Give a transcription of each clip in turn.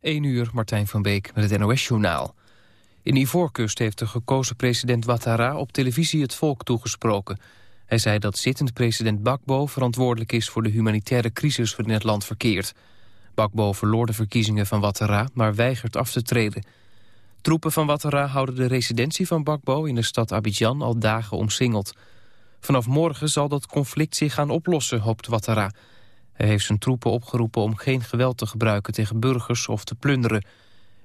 1 uur, Martijn van Beek met het NOS-journaal. In Ivoorkust heeft de gekozen president Ouattara op televisie het volk toegesproken. Hij zei dat zittend president Bakbo verantwoordelijk is voor de humanitaire crisis waarin het land verkeert. Bakbo verloor de verkiezingen van Ouattara, maar weigert af te treden. Troepen van Ouattara houden de residentie van Bakbo in de stad Abidjan al dagen omsingeld. Vanaf morgen zal dat conflict zich gaan oplossen, hoopt Ouattara. Hij heeft zijn troepen opgeroepen om geen geweld te gebruiken tegen burgers of te plunderen.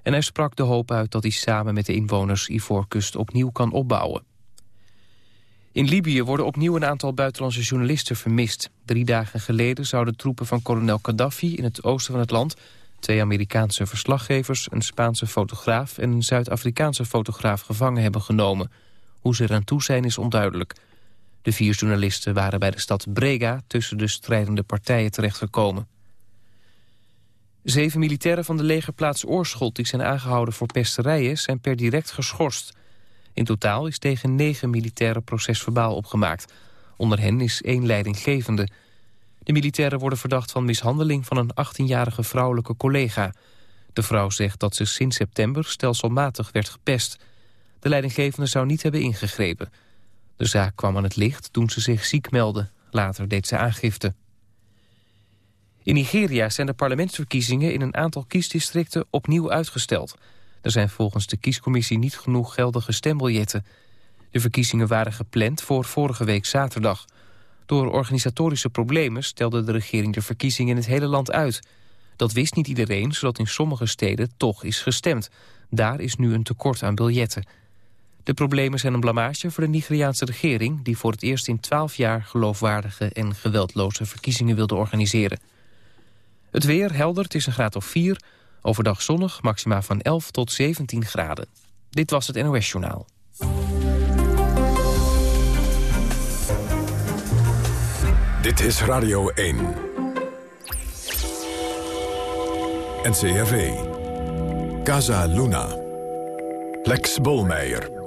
En hij sprak de hoop uit dat hij samen met de inwoners Ivoorkust opnieuw kan opbouwen. In Libië worden opnieuw een aantal buitenlandse journalisten vermist. Drie dagen geleden zouden troepen van kolonel Gaddafi in het oosten van het land... twee Amerikaanse verslaggevers, een Spaanse fotograaf... en een Zuid-Afrikaanse fotograaf gevangen hebben genomen. Hoe ze eraan toe zijn is onduidelijk. De vier journalisten waren bij de stad Brega tussen de strijdende partijen terechtgekomen. Zeven militairen van de legerplaats Oorschot die zijn aangehouden voor pesterijen zijn per direct geschorst. In totaal is tegen negen militairen procesverbaal opgemaakt. Onder hen is één leidinggevende. De militairen worden verdacht van mishandeling van een 18-jarige vrouwelijke collega. De vrouw zegt dat ze sinds september stelselmatig werd gepest. De leidinggevende zou niet hebben ingegrepen. De zaak kwam aan het licht toen ze zich ziek meldde. Later deed ze aangifte. In Nigeria zijn de parlementsverkiezingen in een aantal kiesdistricten opnieuw uitgesteld. Er zijn volgens de kiescommissie niet genoeg geldige stembiljetten. De verkiezingen waren gepland voor vorige week zaterdag. Door organisatorische problemen stelde de regering de verkiezingen in het hele land uit. Dat wist niet iedereen, zodat in sommige steden toch is gestemd. Daar is nu een tekort aan biljetten. De problemen zijn een blamage voor de Nigeriaanse regering... die voor het eerst in twaalf jaar geloofwaardige en geweldloze verkiezingen wilde organiseren. Het weer helder, het is een graad of 4. Overdag zonnig, maxima van 11 tot 17 graden. Dit was het NOS Journaal. Dit is Radio 1. NCRV. Casa Luna. Lex Bolmeijer.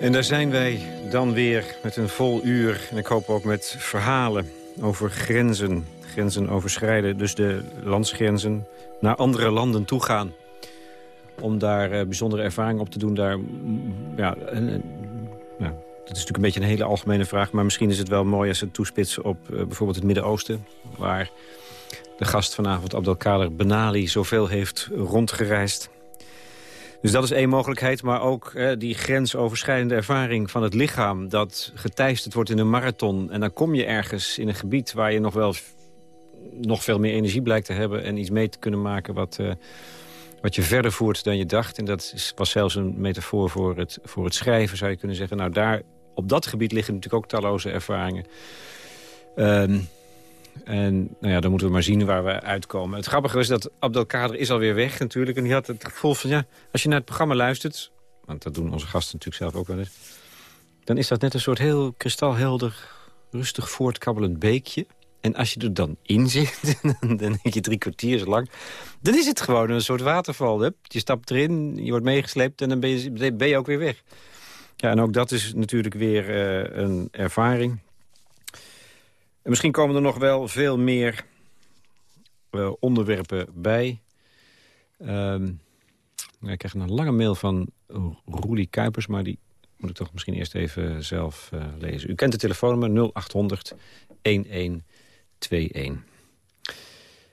En daar zijn wij dan weer met een vol uur. En ik hoop ook met verhalen over grenzen. Grenzen overschrijden, dus de landsgrenzen naar andere landen toe gaan. Om daar uh, bijzondere ervaring op te doen. Daar, mm, ja, nou, dat is natuurlijk een beetje een hele algemene vraag. Maar misschien is het wel mooi als ze toespitsen op uh, bijvoorbeeld het Midden-Oosten. Waar de gast vanavond, Abdelkader Benali, zoveel heeft rondgereisd. Dus dat is één mogelijkheid, maar ook die grensoverschrijdende ervaring van het lichaam... dat geteisterd wordt in een marathon. En dan kom je ergens in een gebied waar je nog wel nog veel meer energie blijkt te hebben... en iets mee te kunnen maken wat, uh, wat je verder voert dan je dacht. En dat is, was zelfs een metafoor voor het, voor het schrijven, zou je kunnen zeggen. Nou, daar, op dat gebied liggen natuurlijk ook talloze ervaringen. Um, en nou ja, dan moeten we maar zien waar we uitkomen. Het grappige is dat Abdelkader is alweer weg natuurlijk. En die had het gevoel van, ja, als je naar het programma luistert... want dat doen onze gasten natuurlijk zelf ook wel eens... dan is dat net een soort heel kristalhelder, rustig voortkabbelend beekje. En als je er dan in zit, dan denk je drie kwartier zo lang... dan is het gewoon een soort waterval. Hè? Je stapt erin, je wordt meegesleept en dan ben je, ook weer weg. Ja, en ook dat is natuurlijk weer uh, een ervaring misschien komen er nog wel veel meer uh, onderwerpen bij. Um, ik krijg een lange mail van Roelie Kuipers, maar die moet ik toch misschien eerst even zelf uh, lezen. U kent de telefoonnummer 0800 1121.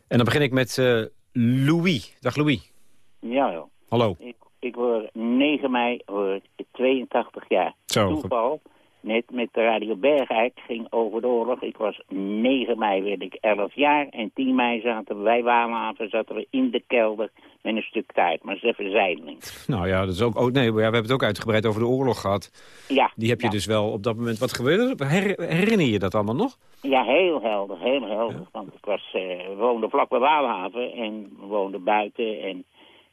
En dan begin ik met uh, Louis. Dag Louis. Ja, joh. Hallo. Ik, ik word 9 mei word 82 jaar. Zo. Toeval net met de Radio Bergijk ging over de oorlog. Ik was 9 mei werd ik 11 jaar en 10 mei zaten we bij Waalhaven zaten we in de kelder met een stuk tijd. Maar dat is even zijdeling. Nou ja, dat is ook, oh, nee, ja, we hebben het ook uitgebreid over de oorlog gehad. Ja. Die heb je dus wel op dat moment. Wat gebeurde er? Her, herinner je dat allemaal nog? Ja, heel helder, heel helder. Want ik was, uh, woonde vlak bij Waalhaven en woonde buiten en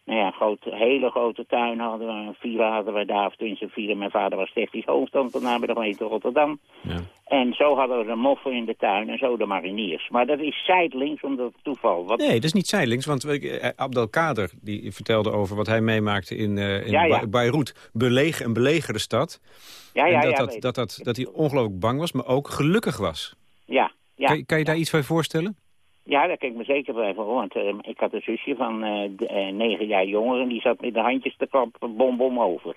nou ja, groot, hele grote tuin hadden we. Een villa hadden we daar, of tenminste vier. Mijn vader was technisch hoofdambtenaar bij de gemeente Rotterdam. Ja. En zo hadden we de moffen in de tuin en zo de mariniers. Maar dat is zijdelings, omdat het toeval... Wat... Nee, dat is niet zijdelings, want uh, Abdelkader die vertelde over wat hij meemaakte in, uh, in Ja, ja. Beirut. Beleg, een belegerde stad. Ja, en ja, dat, ja, dat, dat, dat, dat hij ongelooflijk bang was, maar ook gelukkig was. ja, ja. Kan, je- kan je daar iets bij voorstellen? Ja, daar kan ik me zeker bij voor. Want uh, ik had een zusje van uh, negen jaar jonger... en die zat met de handjes te klappen bom bom over.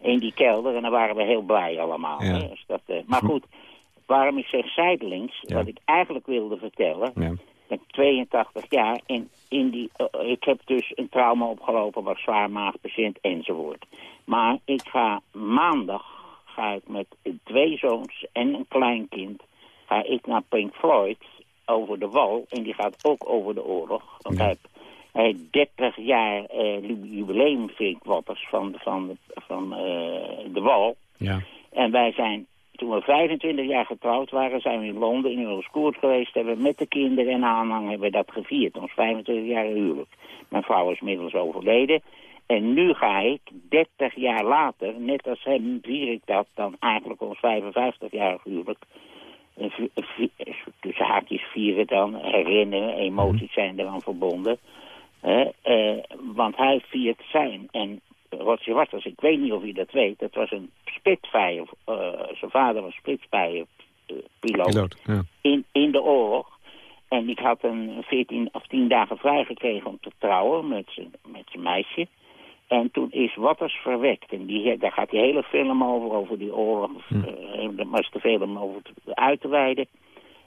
In die kelder. En dan waren we heel blij allemaal. Ja. Hè? Dus dat, maar goed, waarom ik zeg zijdelings... wat ik eigenlijk wilde vertellen... Ja. Ik ben 82 jaar en in die, ik heb dus een trauma opgelopen... was zwaar maagpatiënt enzovoort. Maar ik ga maandag ga ik met twee zoons en een kleinkind... ga ik naar Pink Floyd over de wal. En die gaat ook over de oorlog. Want hij heeft 30 jaar uh, jubileum Watters van, van, van uh, de wal. Ja. En wij zijn, toen we 25 jaar getrouwd waren, zijn we in Londen in Euroscourt geweest. Hebben we met de kinderen en aanhang hebben we dat gevierd. Ons 25 jaar huwelijk. Mijn vrouw is inmiddels overleden. En nu ga ik, 30 jaar later, net als hem, vier ik dat dan eigenlijk ons 55 jaar huwelijk tussen haakjes vieren dan, herinneren, emoties zijn eraan verbonden. Uh, want hij viert zijn. En Roger Waters, ik weet niet of je dat weet, dat was een Spitfire, uh, zijn vader was Spitfire piloot, ja. in, in de oorlog. En ik had een 14 of 10 dagen vrijgekregen om te trouwen met zijn meisje. En toen is Waters verwekt. En die, daar gaat die hele film over, over die oorlog. Hm. Uh, daar was te veel om over uit te wijden.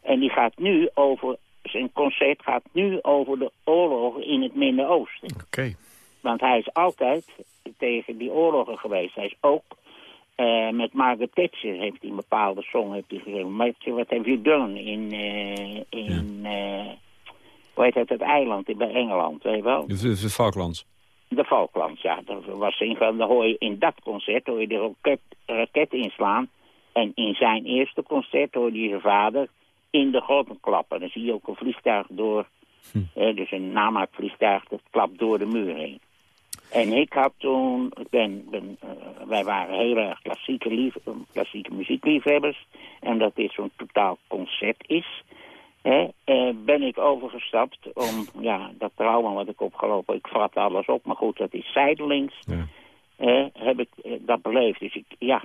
En die gaat nu over, zijn concert gaat nu over de oorlog in het Midden-Oosten. Oké. Want hij is altijd tegen die oorlogen geweest. Hij is ook uh, met Margaret Thatcher heeft hij een bepaalde song heeft hij. Maar wat heeft hij gedaan in, uh, in ja. hoe heet het, het eiland bij Engeland, weet je wel? De, de Falklands. De Falklands, ja. Dat was de hoor je in dat concert hoor je de raket, raket inslaan. En in zijn eerste concert hoorde je zijn vader in de grond klappen. Dan zie je ook een vliegtuig door, hm. dus een namaakvliegtuig, dat klapt door de muur heen. En ik had toen, ik ben, ben uh, wij waren heel erg klassieke, lief, klassieke muziekliefhebbers. En dat dit zo'n totaal concert is. Hè, eh, ben ik overgestapt om, ja, dat trauma wat ik opgelopen, ik vat alles op, maar goed, dat is zijdelings. Ja. Eh, heb ik eh, dat beleefd. Dus ik, ja,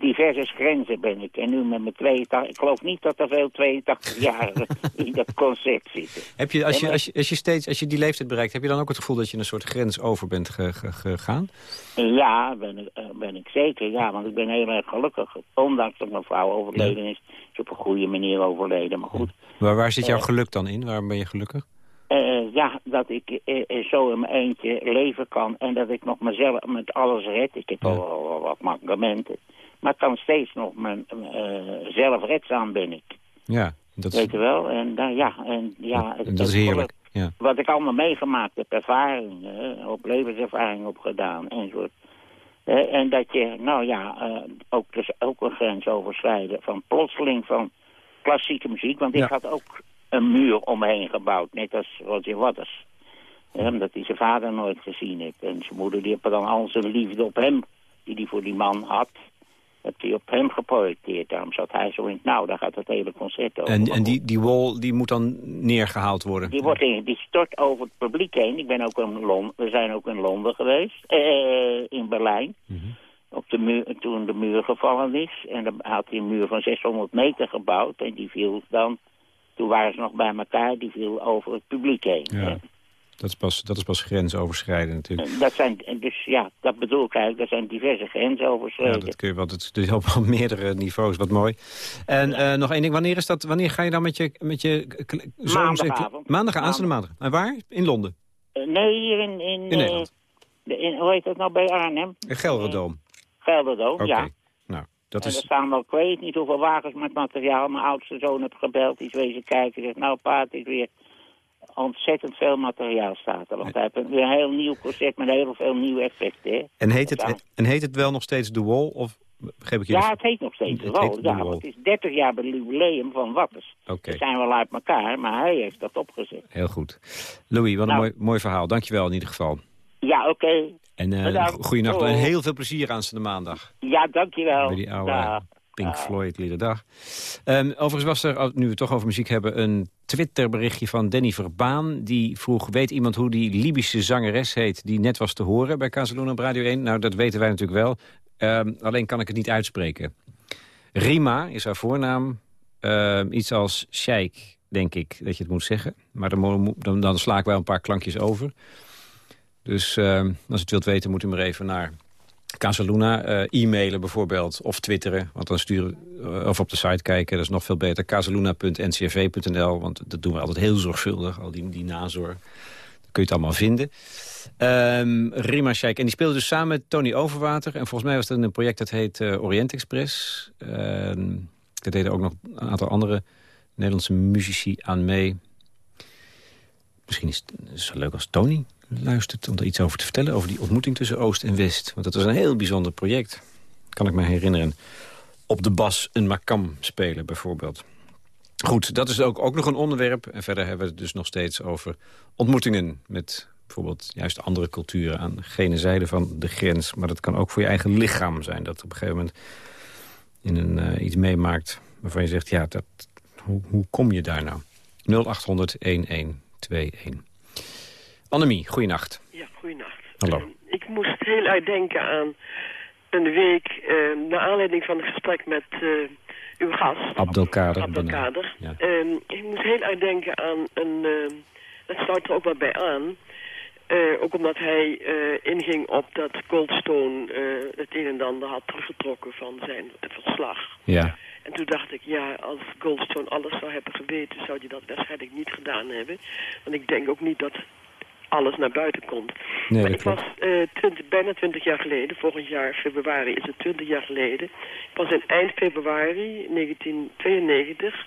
diverse grenzen ben ik. En nu met mijn 82, ik geloof niet dat er veel 82-jarigen in dat concept zitten. Heb je, als je, als, je, als je steeds, als je die leeftijd bereikt, heb je dan ook het gevoel dat je een soort grens over bent gegaan? Ja, ben ik, eh, ben ik zeker, ja, want ik ben heel erg gelukkig. Ondanks dat mijn vrouw overleden is, is op een goede manier overleden, maar goed. Maar waar zit jouw geluk dan in? Waarom ben je gelukkig? Uh, ja, dat ik uh, zo in mijn eentje leven kan en dat ik nog mezelf met alles red. Ik heb ja. al, wat mankementen. Maar ik kan steeds nog mijn uh, zelfredzaam ben ik. Ja, dat is... Weet je wel? En, uh, ja, en, ja, dat is heerlijk. Ja. Wat ik allemaal meegemaakt heb, ervaringen, op levenservaring opgedaan enzovoort. en dat je, nou ja, ook, dus ook een grens overschrijden van plotseling van klassieke muziek. Want ik had ook een muur omheen gebouwd, net als Roger Waters. Ja, omdat hij zijn vader nooit gezien heeft. En zijn moeder die heeft dan al zijn liefde op hem, die hij voor die man had, heeft hij op hem geprojecteerd. Daarom zat hij zo in, nou, daar gaat het hele concert over. En, en die, die wall, die moet dan neergehaald worden? Die, wordt in, die stort over het publiek heen. Ik ben ook in Londen, we zijn ook in Londen geweest, eh, in Berlijn. Mm -hmm. Op de muur, toen de muur gevallen is. En dan had hij een muur van 600 meter gebouwd. En die viel dan toen waren ze nog bij elkaar, die viel over het publiek heen. Ja. Dat is, pas, dat is pas grensoverschrijden natuurlijk. Dat zijn, dus ja, dat bedoel ik eigenlijk. Dat zijn diverse grensoverschrijden. Ja, dat kun je, want het is op meerdere niveaus, wat mooi. En uh, nog één ding, wanneer, is dat, wanneer ga je dan met je, met je Maandagavond. Maandag, aanstaande maandag. En waar? In Londen? Uh, nee, hier in... In, in Nederland? Uh, in, hoe heet dat nou bij Arnhem? In Gelderdoom. Gelderdoom, okay. ja. Dat en is... er staan wel, ik weet niet hoeveel wagens met materiaal. Mijn oudste zoon heeft gebeld, die is wezen kijken. Zegt, nou pa, het is weer ontzettend veel materiaal staat er. Want hij heeft een heel nieuw concert met heel veel nieuwe effecten. Hè. En, heet het, en heet het wel nog steeds The Wall? Of begreep ik je ja, het heet nog steeds The Wall. Ja, want het is 30 jaar bij het jubileum van. Okay. We zijn wel uit elkaar, maar hij heeft dat opgezet. Heel goed. Louis, wat een nou. mooi, mooi verhaal. Dankjewel in ieder geval. Ja, oké. Okay. En uh, goeienacht en heel veel plezier aanstaande maandag. Ja, dankjewel. Bij die oude Dag. Pink Floyd iedere dag. Um, overigens was er, nu we het toch over muziek hebben... een Twitterberichtje van Danny Verbaan. Die vroeg, weet iemand hoe die Libische zangeres heet... die net was te horen bij Casaluna op Radio 1? Nou, dat weten wij natuurlijk wel. Um, alleen kan ik het niet uitspreken. Rima is haar voornaam. Uh, iets als Sheikh denk ik, dat je het moet zeggen. Maar dan, dan, dan sla ik wel een paar klankjes over. Dus uh, als je het wilt weten, moet u maar even naar Casaluna uh, e-mailen bijvoorbeeld. Of twitteren, want dan sturen, uh, of op de site kijken. Dat is nog veel beter. casaluna.ncrv.nl, want dat doen we altijd heel zorgvuldig. Al die, die nazorg. Dan kun je het allemaal vinden. Um, Rima Sheikh. En die speelde dus samen met Tony Overwater. En volgens mij was dat een project dat heet uh, Orient Express. Uh, daar deden ook nog een aantal andere Nederlandse muzici aan mee. Misschien is het zo leuk als Tony luistert om er iets over te vertellen... over die ontmoeting tussen Oost en West. Want dat was een heel bijzonder project. Kan ik me herinneren. Op de bas een makam spelen bijvoorbeeld. Goed, dat is ook, ook nog een onderwerp. En verder hebben we het dus nog steeds over ontmoetingen... met bijvoorbeeld juist andere culturen aan gene zijde van de grens. Maar dat kan ook voor je eigen lichaam zijn. Dat op een gegeven moment in een, uh, iets meemaakt waarvan je zegt... ja, dat, hoe, hoe kom je daar nou? 0800-1121. Annemie, goeienacht. Ja, goeienacht. Hallo. Ik moest heel uitdenken aan een week... Uh, naar aanleiding van het gesprek met uw gast. Abdelkader. Abdelkader. Ja. Ehm, ik moest heel uitdenken aan een... dat sluit er ook wel bij aan... Uh, ook omdat hij uh, inging op dat Goldstone uh, het een en ander had teruggetrokken van zijn verslag. Ja. En toen dacht ik, ja, als Goldstone alles zou hebben geweten, zou hij dat waarschijnlijk niet gedaan hebben. Want ik denk ook niet dat alles naar buiten komt. Nee, maar ik was twintig, bijna twintig jaar geleden, volgend jaar februari is het twintig jaar geleden. Ik was in eind februari 1992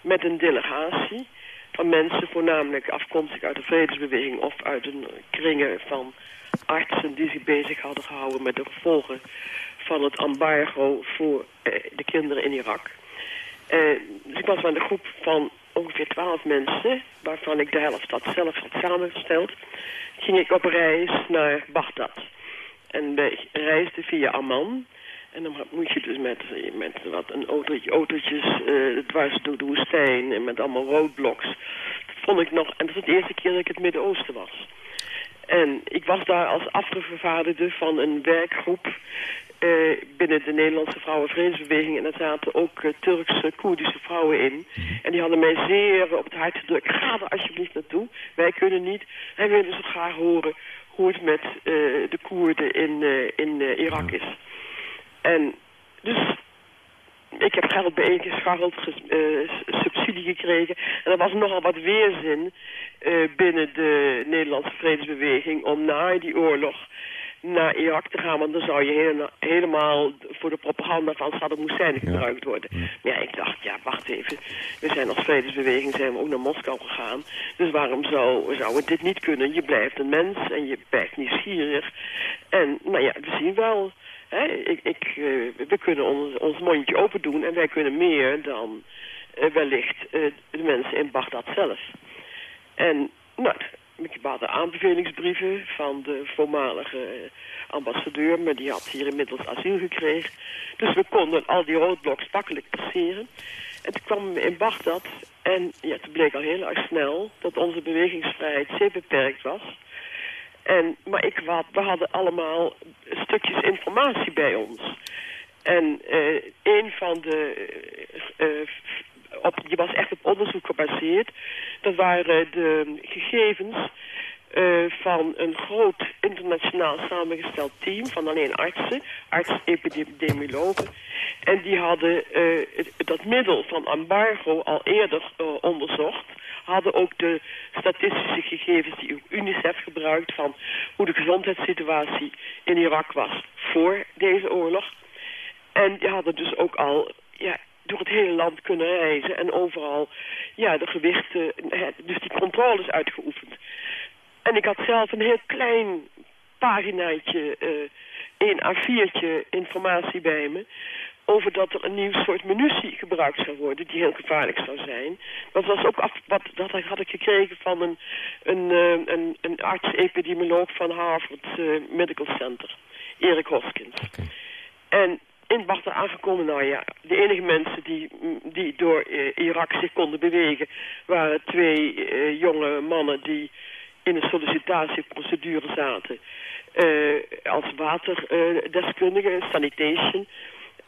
met een delegatie van mensen, voornamelijk afkomstig uit de vredesbeweging of uit een kringen van artsen die zich bezig hadden gehouden met de gevolgen van het embargo voor eh, de kinderen in Irak. Eh, dus ik was met een groep van ongeveer twaalf mensen, waarvan ik de helft dat zelf had samengesteld, ging ik op reis naar Bagdad. En we reisden via Amman. En dan moet je dus met, wat een autootje, autootjes uh, dwars door de woestijn en met allemaal roadblocks. Dat vond ik nog, en dat is de eerste keer dat ik het Midden-Oosten was. En ik was daar als afgevaardigde van een werkgroep uh, binnen de Nederlandse Vrouwenvredesbeweging. En daar zaten ook uh, Turkse, Koerdische vrouwen in. En die hadden mij zeer op het hart gedrukt. Ga er alsjeblieft naartoe. Wij kunnen niet. Wij willen zo graag horen hoe het met uh, de Koerden in, in Irak is. En dus ik heb geld bijeengescharreld, subsidie gekregen. En er was nogal wat weerzin binnen de Nederlandse vredesbeweging om na die oorlog naar Irak te gaan. Want dan zou je hele, helemaal voor de propaganda van Saddam Hussein gebruikt worden. Ja. ja, ik dacht, ja, wacht even. We zijn als vredesbeweging zijn we ook naar Moskou gegaan. Dus waarom zou, zou het dit niet kunnen? Je blijft een mens en je blijft nieuwsgierig. En nou ja, we zien wel... Hè, ik, ik, uh, we kunnen ons, ons mondje open doen en wij kunnen meer dan uh, wellicht uh, de mensen in Bagdad zelf. En nou, ik hadden aanbevelingsbrieven van de voormalige ambassadeur, maar die had hier inmiddels asiel gekregen. Dus we konden al die roodbloks makkelijk passeren. En toen kwamen we in Bagdad en ja, toen bleek al heel erg snel dat onze bewegingsvrijheid zeer beperkt was. En, maar ik, we hadden allemaal stukjes informatie bij ons. En uh, een van de... Uh, op, je was echt op onderzoek gebaseerd. Dat waren de gegevens uh, van een groot internationaal samengesteld team van alleen artsen, arts-epidemiologen. En die hadden uh, dat middel van embargo al eerder onderzocht. Hadden ook de statistische gegevens die UNICEF gebruikt van hoe de gezondheidssituatie in Irak was voor deze oorlog. En die hadden dus ook al ja, door het hele land kunnen reizen en overal ja, de gewichten, dus die controles uitgeoefend. En ik had zelf een heel klein paginaatje, uh, een A4'tje informatie bij me... over dat er een nieuw soort munitie gebruikt zou worden die heel gevaarlijk zou zijn. Dat was ook af, wat, dat had ik gekregen van een, een, uh, een, een arts-epidemioloog van Harvard uh, Medical Center, Erik Hoskins. Okay. En in Bagdad aangekomen, nou ja, de enige mensen die, die door uh, Irak zich konden bewegen... waren twee uh, jonge mannen die in een sollicitatieprocedure zaten... Uh, als waterdeskundige, sanitation...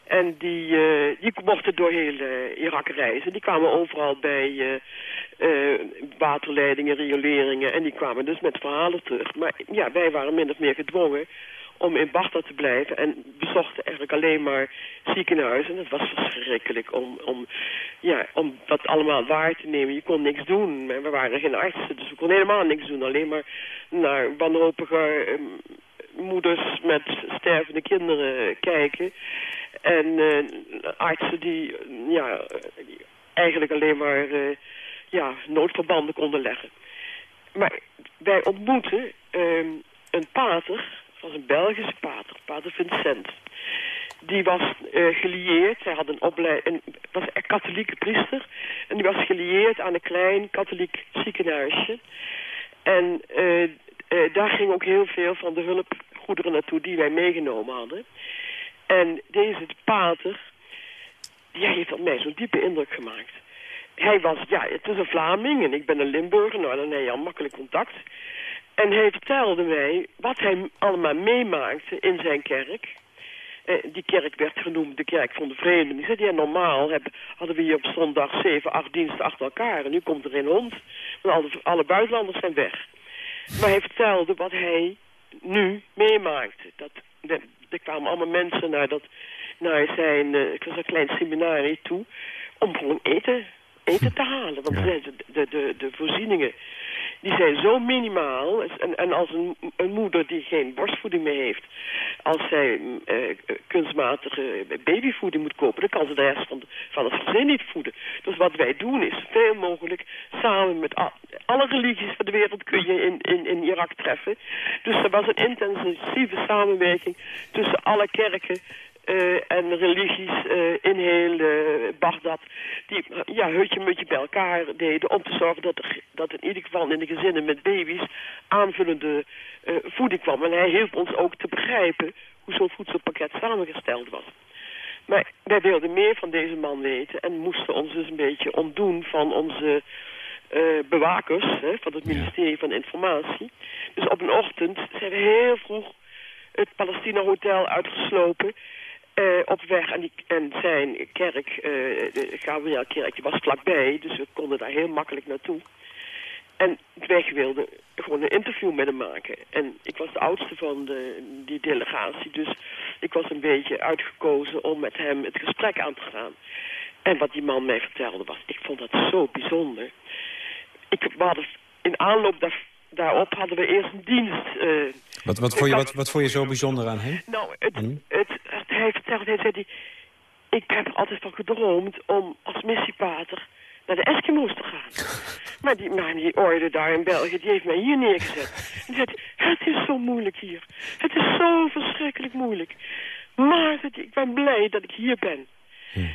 En die, die mochten door heel Irak reizen. Die kwamen overal bij waterleidingen, rioleringen. En die kwamen dus met verhalen terug. Maar ja, wij waren min of meer gedwongen om in Bagdad te blijven. En bezochten eigenlijk alleen maar ziekenhuizen. En het was verschrikkelijk om, om, ja, om dat allemaal waar te nemen. Je kon niks doen. We waren geen artsen, dus we konden helemaal niks doen. Alleen maar naar wanhopige um, moeders met stervende kinderen kijken. En uh, artsen die, ja, eigenlijk alleen maar uh, ja, noodverbanden konden leggen. Maar wij ontmoeten uh, een pater was een Belgische pater, pater Vincent. Die was uh, gelieerd, hij had een opleiding, was een katholieke priester. En die was gelieerd aan een klein katholiek ziekenhuisje. En uh, uh, daar ging ook heel veel van de hulpgoederen naartoe die wij meegenomen hadden. En deze pater, die heeft op mij zo'n diepe indruk gemaakt. Hij was, ja, het is een Vlaming en ik ben een Limburger. Nou, dan heb je al makkelijk contact. En hij vertelde mij wat hij allemaal meemaakte in zijn kerk. Eh, die kerk werd genoemd de kerk van de vrede. Die zei, ja, normaal heb, hadden we hier op zondag zeven, acht diensten achter elkaar. En nu komt er een hond, want alle, alle buitenlanders zijn weg. Maar hij vertelde wat hij nu meemaakte. Dat, de, er kwamen allemaal mensen naar, dat, naar zijn, uh, ik was een klein seminarie toe, om gewoon eten, eten te halen. Want de, de, de, de voorzieningen die zijn zo minimaal. En, en als een, een, moeder die geen borstvoeding meer heeft... als zij uh, kunstmatige babyvoeding moet kopen... dan kan ze de rest van, van het gezin niet voeden. Dus wat wij doen is veel mogelijk samen met alle religies van de wereld... kun je in, in, in Irak treffen. Dus er was een intensieve samenwerking tussen alle kerken... Uh, en religies uh, in die ja, hutje mutje bij elkaar deden om te zorgen dat er, dat in ieder geval in de gezinnen met baby's aanvullende voeding kwam. En hij hielp ons ook te begrijpen hoe zo'n voedselpakket samengesteld was. Maar wij wilden meer van deze man weten en moesten ons dus een beetje ontdoen van onze bewakers hè, van het ministerie van Informatie. Dus op een ochtend zijn we heel vroeg het Palestina Hotel uitgeslopen uh, op weg en, die, en zijn kerk, uh, de Gabriel kerk, was vlakbij. Dus we konden daar heel makkelijk naartoe. En wij wilden gewoon een interview met hem maken. En ik was de oudste van de, die delegatie. Dus ik was een beetje uitgekozen om met hem het gesprek aan te gaan. En wat die man mij vertelde was, ik vond dat zo bijzonder. Ik, hadden in aanloop daar, daarop hadden we eerst een dienst. Uh, wat, wat, vond je, wat, wat vond je zo bijzonder aan hem? Nou, het, het, hij vertelde, hij zei, ik heb er altijd van gedroomd om als missiepater naar de Eskimo's te gaan. maar die man die orde daar in België, die heeft mij hier neergezet. En zei, het is zo moeilijk hier. Het is zo verschrikkelijk moeilijk. Maar ik ben blij dat ik hier ben.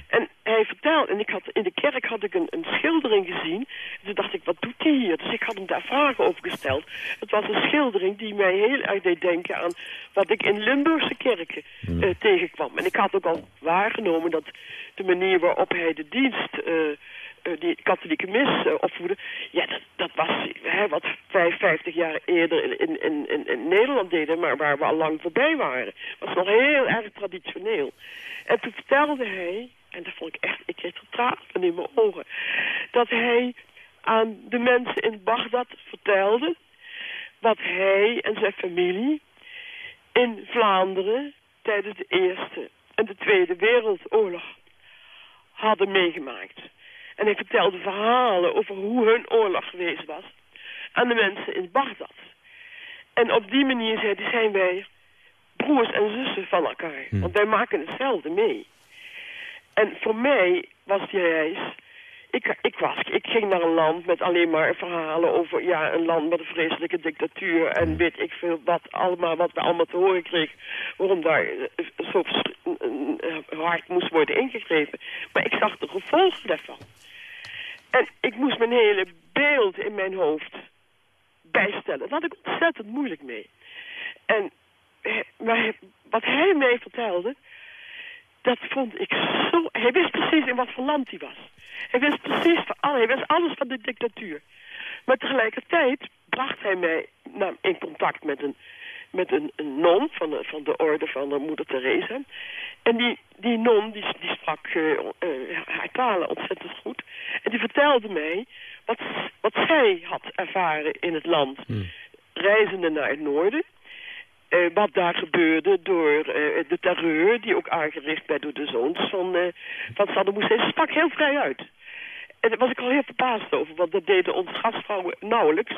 En hij vertelde, en ik had, in de kerk had ik een, een schildering gezien. En toen dacht ik, wat doet hij hier? Dus ik had hem daar vragen over gesteld. Het was een schildering die mij heel erg deed denken aan wat ik in Limburgse kerken uh, tegenkwam. En ik had ook al waargenomen dat de manier waarop hij de dienst... Uh, die katholieke mis uh, opvoeden. Ja, dat, dat was hè, wat 55 jaar eerder in, in, in, in Nederland deden, maar waar we al lang voorbij waren. was nog heel erg traditioneel. En toen vertelde hij, en dat vond ik echt, ik kreeg tranen in mijn ogen, dat hij aan de mensen in Bagdad vertelde wat hij en zijn familie in Vlaanderen tijdens de Eerste en de Tweede Wereldoorlog hadden meegemaakt. En hij vertelde verhalen over hoe hun oorlog geweest was aan de mensen in Bagdad. En op die manier zei hij, zijn wij broers en zussen van elkaar. Hm. Want wij maken hetzelfde mee. En voor mij was die reis... Ik, ik, was, ik ging naar een land met alleen maar verhalen over ja, een land met een vreselijke dictatuur. En weet ik veel wat, allemaal, wat we allemaal te horen kregen. Waarom daar eh, zo hard moest worden ingegrepen. Maar ik zag de gevolgen daarvan. En ik moest mijn hele beeld in mijn hoofd bijstellen. Daar had ik ontzettend moeilijk mee. En maar wat hij mij vertelde, dat vond ik zo... Hij wist precies in wat voor land hij was. Hij wist precies van alles, hij wist alles van de dictatuur. Maar tegelijkertijd bracht hij mij nou, in contact met een met een, een non van de, van de orde van de moeder Teresa. En die, die non, die, die sprak uh, uh, haar talen ontzettend goed. En die vertelde mij wat, wat zij had ervaren in het land. Hmm. Reizende naar het noorden. Uh, wat daar gebeurde door de terreur die ook aangericht werd door de zoons van, van Saddam Hussein. Ze sprak heel vrij uit. En daar was ik al heel verbaasd over, want dat deden onze gastvrouwen nauwelijks.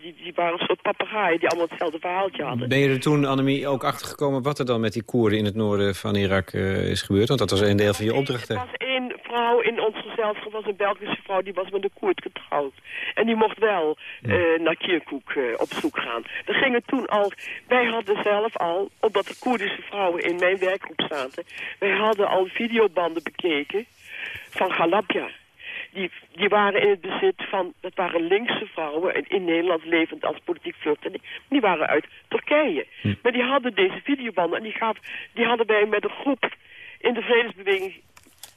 Die, die waren een soort papegaaien die allemaal hetzelfde verhaaltje hadden. Ben je er toen, Annemie, ook achtergekomen wat er dan met die Koerden in het noorden van Irak uh, is gebeurd? Want dat was een deel van je opdracht. Was één vrouw in ons gezelschap, was een Belgische vrouw, die was met een Koerd getrouwd. En die mocht wel uh, naar Kirkuk uh, op zoek gaan. Er gingen toen al, wij hadden zelf al, omdat de Koerdische vrouwen in mijn werkgroep zaten, wij hadden al videobanden bekeken van Galabja die, die waren in het bezit van, dat waren linkse vrouwen in, in Nederland levend als politiek vluchteling. Die waren uit Turkije. Hm. Maar die hadden deze videobanden en die, gaf, die hadden wij met een groep in de vredesbeweging,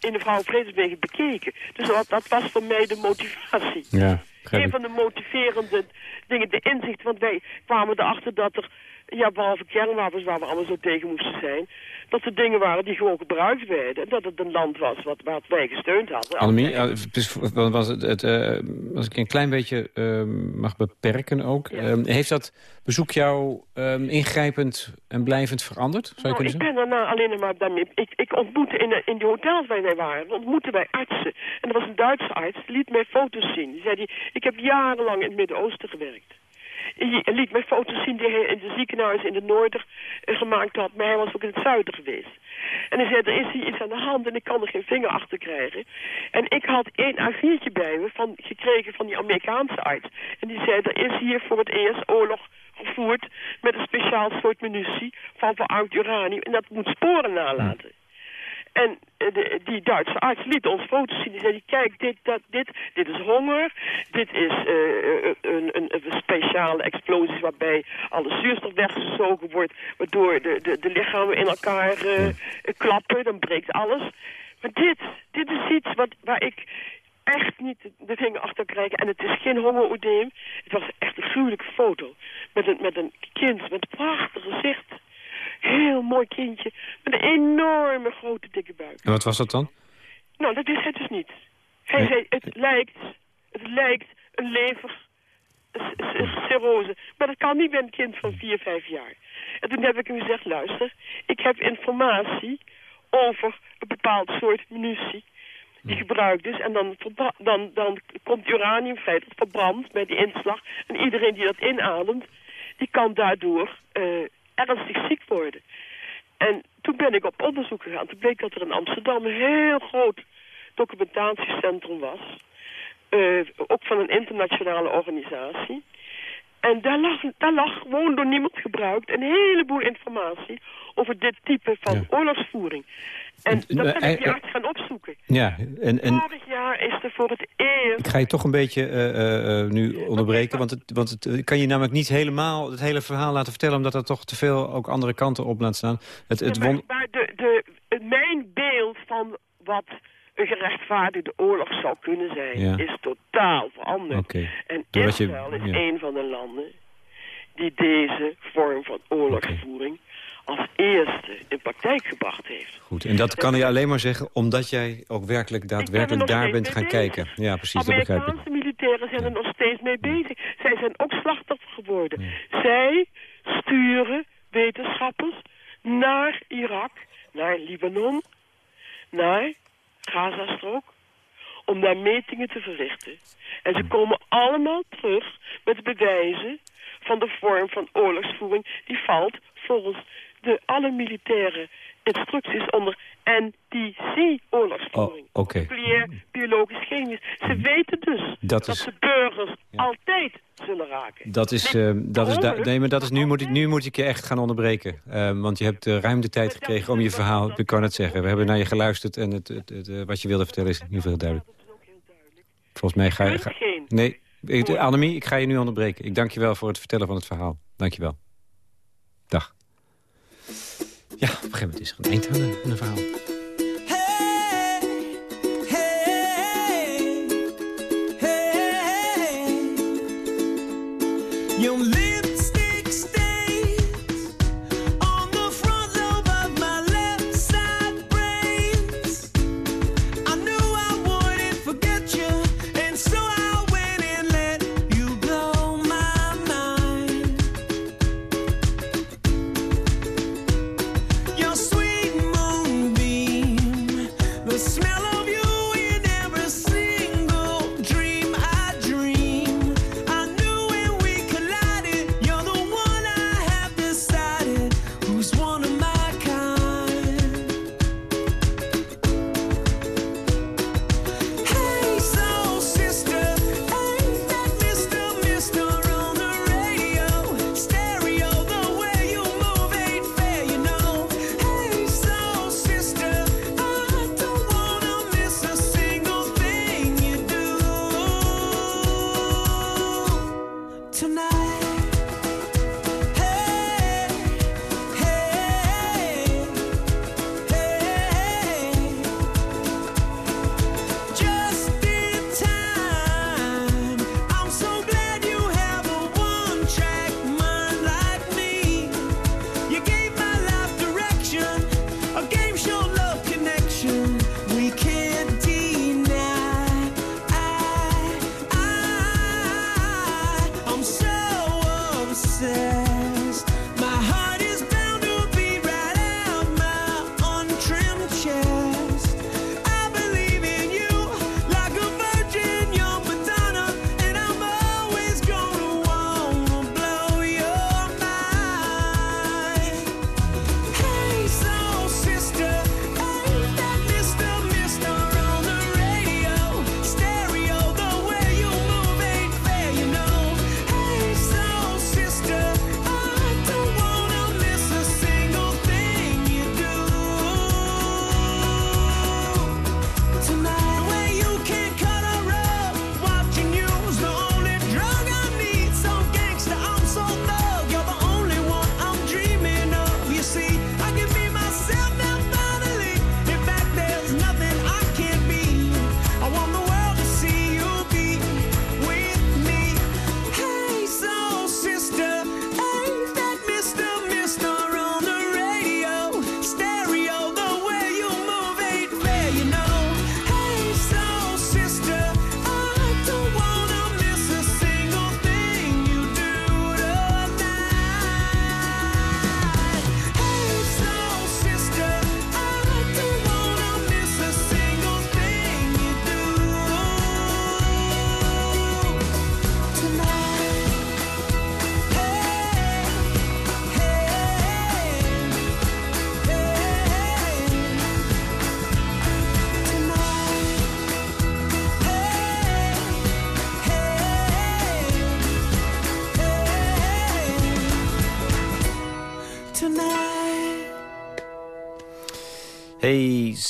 in de vrouwenvredesbeweging bekeken. Dus dat, dat was voor mij de motivatie. Ja, een van de motiverende dingen, de inzicht, want wij kwamen erachter dat er ja, behalve kernwapens waar we allemaal zo tegen moesten zijn... dat er dingen waren die gewoon gebruikt werden. En dat het een land was wat, wat wij gesteund hadden. Annemie, was het, het uh, als ik een klein beetje uh, mag beperken ook... Ja. Uh, heeft dat bezoek jou ehm, ingrijpend en blijvend veranderd? Zou nou, ik ben daarna alleen maar daarmee... Ik, ik ontmoette in, de, in die hotels waar wij waren, ontmoetten wij artsen. En er was een Duitse arts, die liet mij foto's zien. Die zei, die, ik heb jarenlang in het Midden-Oosten gewerkt. Hij liet mij foto's zien die hij in de ziekenhuizen in het noorden uh, gemaakt had. Maar hij was ook in het zuiden geweest. En hij zei, er is hier iets aan de hand en ik kan er geen vinger achter krijgen. En ik had één A4'tje bij me van, gekregen van die Amerikaanse arts. En die zei, er is hier voor het eerst oorlog gevoerd met een speciaal soort munitie van verarmd uranium. En dat moet sporen nalaten. En eh, de, die Duitse arts liet ons foto's zien. Die zei, kijk, dit, dat, dit, dit is honger. Dit is uh, een, een, een, speciale explosie waarbij alle zuurstof weggezogen wordt. Waardoor de, de, de lichamen in elkaar uh, klappen. Dan breekt alles. Maar dit, dit is iets wat, waar ik echt niet de vinger achter krijg. En het is geen hongeroedeem. Het was echt een gruwelijke foto. Met een, met een kind met een prachtig gezicht. Heel mooi kindje. Met een enorme grote dikke buik. En wat was dat dan? Nou, dat is het dus niet. Hij zei, het lijkt, het lijkt een lever cirrose. Maar dat kan niet bij een kind van 4, 5 jaar. En toen heb ik hem gezegd, luister, ik heb informatie over een bepaald soort munitie. Die gebruikt is. En dan, dan, dan komt uranium feitelijk verbrand bij die inslag. En iedereen die dat inademt, die kan daardoor uh, ernstig ziek worden. En toen ben ik op onderzoek gegaan. Toen bleek dat er in Amsterdam een heel groot documentatiecentrum was. Uh, ook van een internationale organisatie. En daar lag, daar lag gewoon door niemand gebruikt een heleboel informatie over dit type van oorlogsvoering. En dat ben ik die arts gaan opzoeken. Ja, en, en... Vorig jaar is er voor het eerst... Ik ga je toch een beetje uh, uh, nu onderbreken, want, het, want het kan je namelijk niet helemaal het hele verhaal laten vertellen, omdat er toch te veel ook andere kanten op laat staan. Het, het ja, maar, maar de, de, mijn beeld van wat een gerechtvaardigde oorlog zou kunnen zijn, is totaal veranderd. Okay. En Israël je, is een van de landen die deze vorm van oorlogsvoering als eerste in praktijk gebracht heeft. Goed, en dat kan je alleen maar zeggen omdat jij ook werkelijk daadwerkelijk daar bent gaan kijken. Ja, precies, dat begrijp ik. Amerikaanse militairen zijn er nog steeds mee bezig. Zij zijn ook slachtoffer geworden. Zij sturen wetenschappers naar Irak, naar Libanon, naar Gazastrook, om daar metingen te verrichten. En ze komen allemaal terug met bewijzen van de vorm van oorlogsvoering die valt volgens de alle militaire instructies onder NTC-oorlogsvoering. Oh, okay. Nucleair, biologisch, chemisch. Ze weten dus dat, is, de burgers ja. altijd zullen raken. Dat is, uh, dat is, nee, maar dat is nu, moet ik, nu moet ik je echt gaan onderbreken. Uh, want je hebt uh, ruim de tijd gekregen om je verhaal... Ik kan het zeggen, we hebben naar je geluisterd... en het, het, het, wat je wilde vertellen is in ieder geval duidelijk. Volgens mij ga je... Ga, nee, ik, Annemie, ik ga je nu onderbreken. Ik dank je wel voor het vertellen van het verhaal. Dank je wel. Dag. Ja, op een gegeven moment is er een eind aan een, verhaal. Your lipstick stains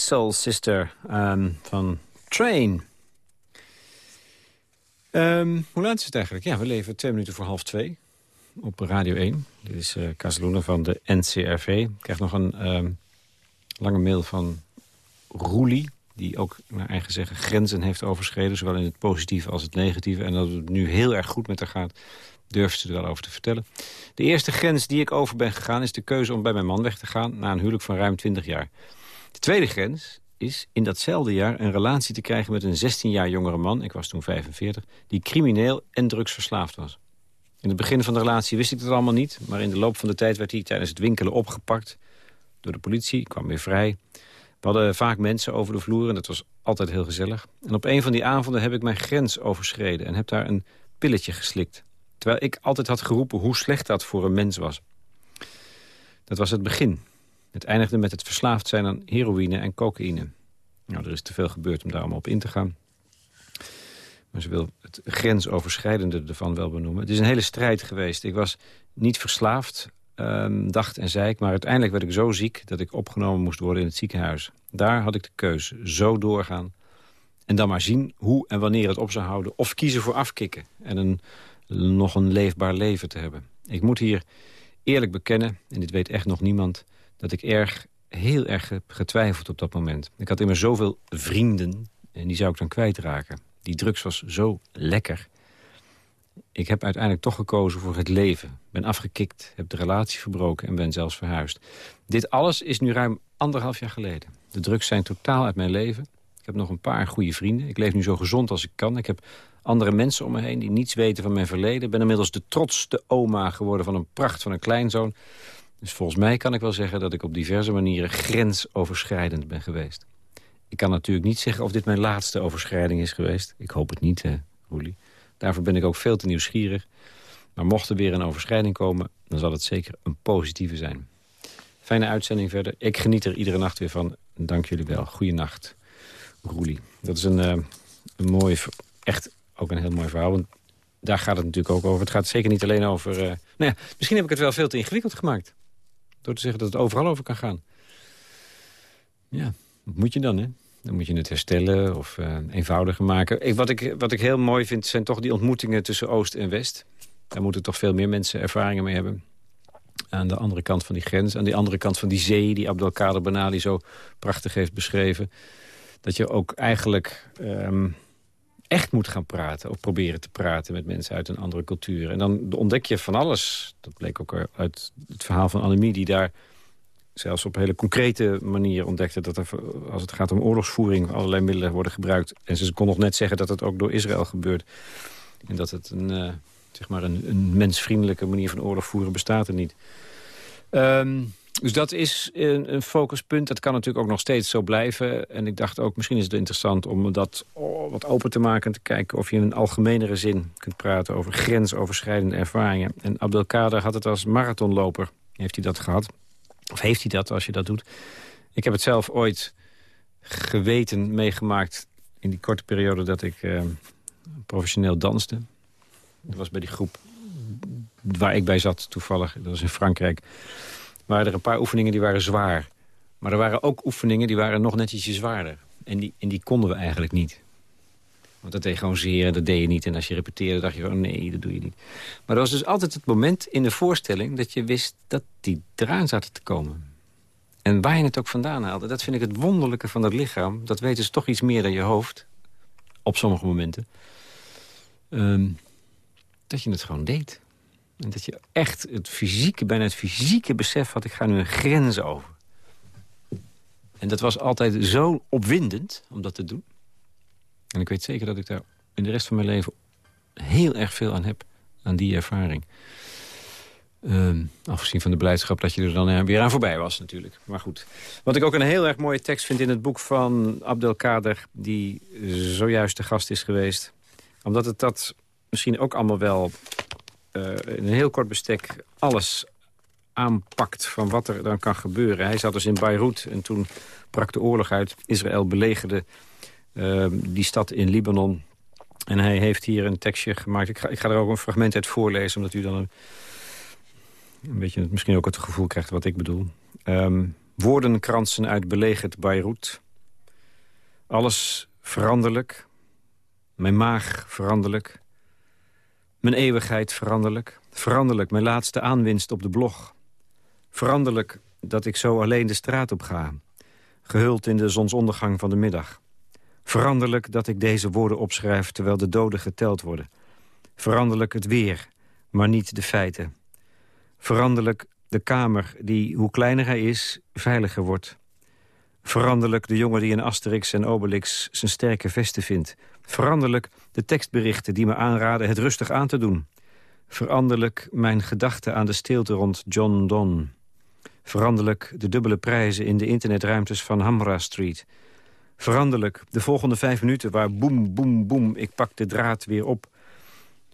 Soul Sister um, van Train. Um, hoe laat is het eigenlijk? Ja, we leven twee minuten voor half twee op Radio 1. Dit is uh, van de NCRV. Ik krijg nog een um, lange mail van Roelie... die ook naar eigen zeggen grenzen heeft overschreden... zowel in het positieve als het negatieve. En dat het nu heel erg goed met haar gaat, durft ze er wel over te vertellen. De eerste grens die ik over ben gegaan... is de keuze om bij mijn man weg te gaan... na een huwelijk van ruim 20 jaar. De tweede grens is in datzelfde jaar een relatie te krijgen met een 16 jaar jongere man, ik was toen 45, die crimineel en drugsverslaafd was. In het begin van de relatie wist ik dat allemaal niet, maar in de loop van de tijd werd hij tijdens het winkelen opgepakt door de politie, kwam weer vrij. We hadden vaak mensen over de vloer en dat was altijd heel gezellig. En op een van die avonden heb ik mijn grens overschreden en heb daar een pilletje geslikt. Terwijl ik altijd had geroepen hoe slecht dat voor een mens was. Dat was het begin. Het eindigde met het verslaafd zijn aan heroïne en cocaïne. Nou, er is te veel gebeurd om daar allemaal op in te gaan. Maar ze wil het grensoverschrijdende ervan wel benoemen. Het is een hele strijd geweest. Ik was niet verslaafd, um, dacht en zei ik... maar uiteindelijk werd ik zo ziek dat ik opgenomen moest worden in het ziekenhuis. Daar had ik de keuze. Zo doorgaan. En dan maar zien hoe en wanneer het op zou houden. Of kiezen voor afkicken. En een, nog een leefbaar leven te hebben. Ik moet hier eerlijk bekennen, en dit weet echt nog niemand dat ik erg, heel erg heb getwijfeld op dat moment. Ik had immer zoveel vrienden en die zou ik dan kwijtraken. Die drugs was zo lekker. Ik heb uiteindelijk toch gekozen voor het leven. Ben afgekikt, heb de relatie verbroken en ben zelfs verhuisd. Dit alles is nu ruim anderhalf jaar geleden. De drugs zijn totaal uit mijn leven. Ik heb nog een paar goede vrienden. Ik leef nu zo gezond als ik kan. Ik heb andere mensen om me heen die niets weten van mijn verleden. Ik ben inmiddels de trotste oma geworden van een pracht van een kleinzoon. Dus volgens mij kan ik wel zeggen dat ik op diverse manieren grensoverschrijdend ben geweest. Ik kan natuurlijk niet zeggen of dit mijn laatste overschrijding is geweest. Ik hoop het niet, Roelie. Daarvoor ben ik ook veel te nieuwsgierig. Maar mocht er weer een overschrijding komen, dan zal het zeker een positieve zijn. Fijne uitzending verder. Ik geniet er iedere nacht weer van. Dank jullie wel. Goeienacht, Roelie. Dat is een, uh, een mooi, echt ook een heel mooi verhaal. Want daar gaat het natuurlijk ook over. Het gaat zeker niet alleen over... Uh, nou ja, misschien heb ik het wel veel te ingewikkeld gemaakt. Door te zeggen dat het overal over kan gaan. Ja, wat moet je dan, hè? Dan moet je het herstellen of uh, eenvoudiger maken. Ik, wat, ik, wat ik heel mooi vind, zijn toch die ontmoetingen tussen Oost en West. Daar moeten toch veel meer mensen ervaringen mee hebben. Aan de andere kant van die grens, aan die andere kant van die zee... die Abdelkader Benali zo prachtig heeft beschreven... dat je ook eigenlijk ehm, echt moet gaan praten... of proberen te praten met mensen uit een andere cultuur. En dan ontdek je van alles. Dat bleek ook uit het verhaal van Annemie... die daar zelfs op een hele concrete manier ontdekte... dat er, als het gaat om oorlogsvoering allerlei middelen worden gebruikt. En ze kon nog net zeggen dat het ook door Israël gebeurt. En dat het een, uh, zeg maar een, een, mensvriendelijke manier van oorlog voeren bestaat er niet. Um, dus dat is een, een, focuspunt. Dat kan natuurlijk ook nog steeds zo blijven. En ik dacht ook, misschien is het interessant om dat oh, wat open te maken... en te kijken of je in een algemenere zin kunt praten... over grensoverschrijdende ervaringen. En Abdelkader had het als marathonloper, heeft hij dat gehad. Of heeft hij dat als je dat doet? Ik heb het zelf ooit geweten meegemaakt... in die korte periode dat ik uh, professioneel danste. Dat was bij die groep waar ik bij zat toevallig. Dat was in Frankrijk. Waren er een paar oefeningen die waren zwaar. Maar er waren ook oefeningen die waren nog net ietsje zwaarder. En die, en die konden we eigenlijk niet. Want dat deed gewoon zeer dat deed je niet. En als je repeteerde dacht je gewoon nee, dat doe je niet. Maar er was dus altijd het moment in de voorstelling... dat je wist dat die eraan zaten te komen. En waar je het ook vandaan haalde, dat vind ik het wonderlijke van dat lichaam. Dat weten ze toch iets meer dan je hoofd. Op sommige momenten. Ehm, dat je het gewoon deed. En dat je echt het fysieke, bijna het fysieke besef had... ik ga nu een grens over. En dat was altijd zo opwindend om dat te doen. En ik weet zeker dat ik daar in de rest van mijn leven heel erg veel aan heb. Aan die ervaring. Um, afgezien van de blijdschap dat je er dan weer aan voorbij was natuurlijk. Maar goed. Wat ik ook een heel erg mooie tekst vind in het boek van Abdelkader... die zojuist de gast is geweest. Omdat het dat misschien ook allemaal wel in een heel kort bestek alles aanpakt van wat er dan kan gebeuren. Hij zat dus in Beirut en toen brak de oorlog uit. Israël belegerde uh, die stad in Libanon. En hij heeft hier een tekstje gemaakt. Ik ga, ik ga er ook een fragment uit voorlezen, omdat u dan een, een beetje misschien ook het gevoel krijgt wat ik bedoel. Um, woordenkransen uit belegerd Beirut. Alles veranderlijk. Mijn maag veranderlijk. Mijn eeuwigheid veranderlijk. Veranderlijk mijn laatste aanwinst op de blog. Veranderlijk dat ik zo alleen de straat op ga. Gehuld in de zonsondergang van de middag. Veranderlijk dat ik deze woorden opschrijf terwijl de doden geteld worden. Veranderlijk het weer, maar niet de feiten. Veranderlijk de kamer die, hoe kleiner hij is, veiliger wordt. Veranderlijk de jongen die in Asterix en Obelix zijn sterke vesten vindt. Veranderlijk de tekstberichten die me aanraden het rustig aan te doen. Veranderlijk mijn gedachten aan de stilte rond John Donne. Veranderlijk de dubbele prijzen in de internetruimtes van Hamra Street. Veranderlijk de volgende vijf minuten waar boem, boem, boem... ik pak de draad weer op.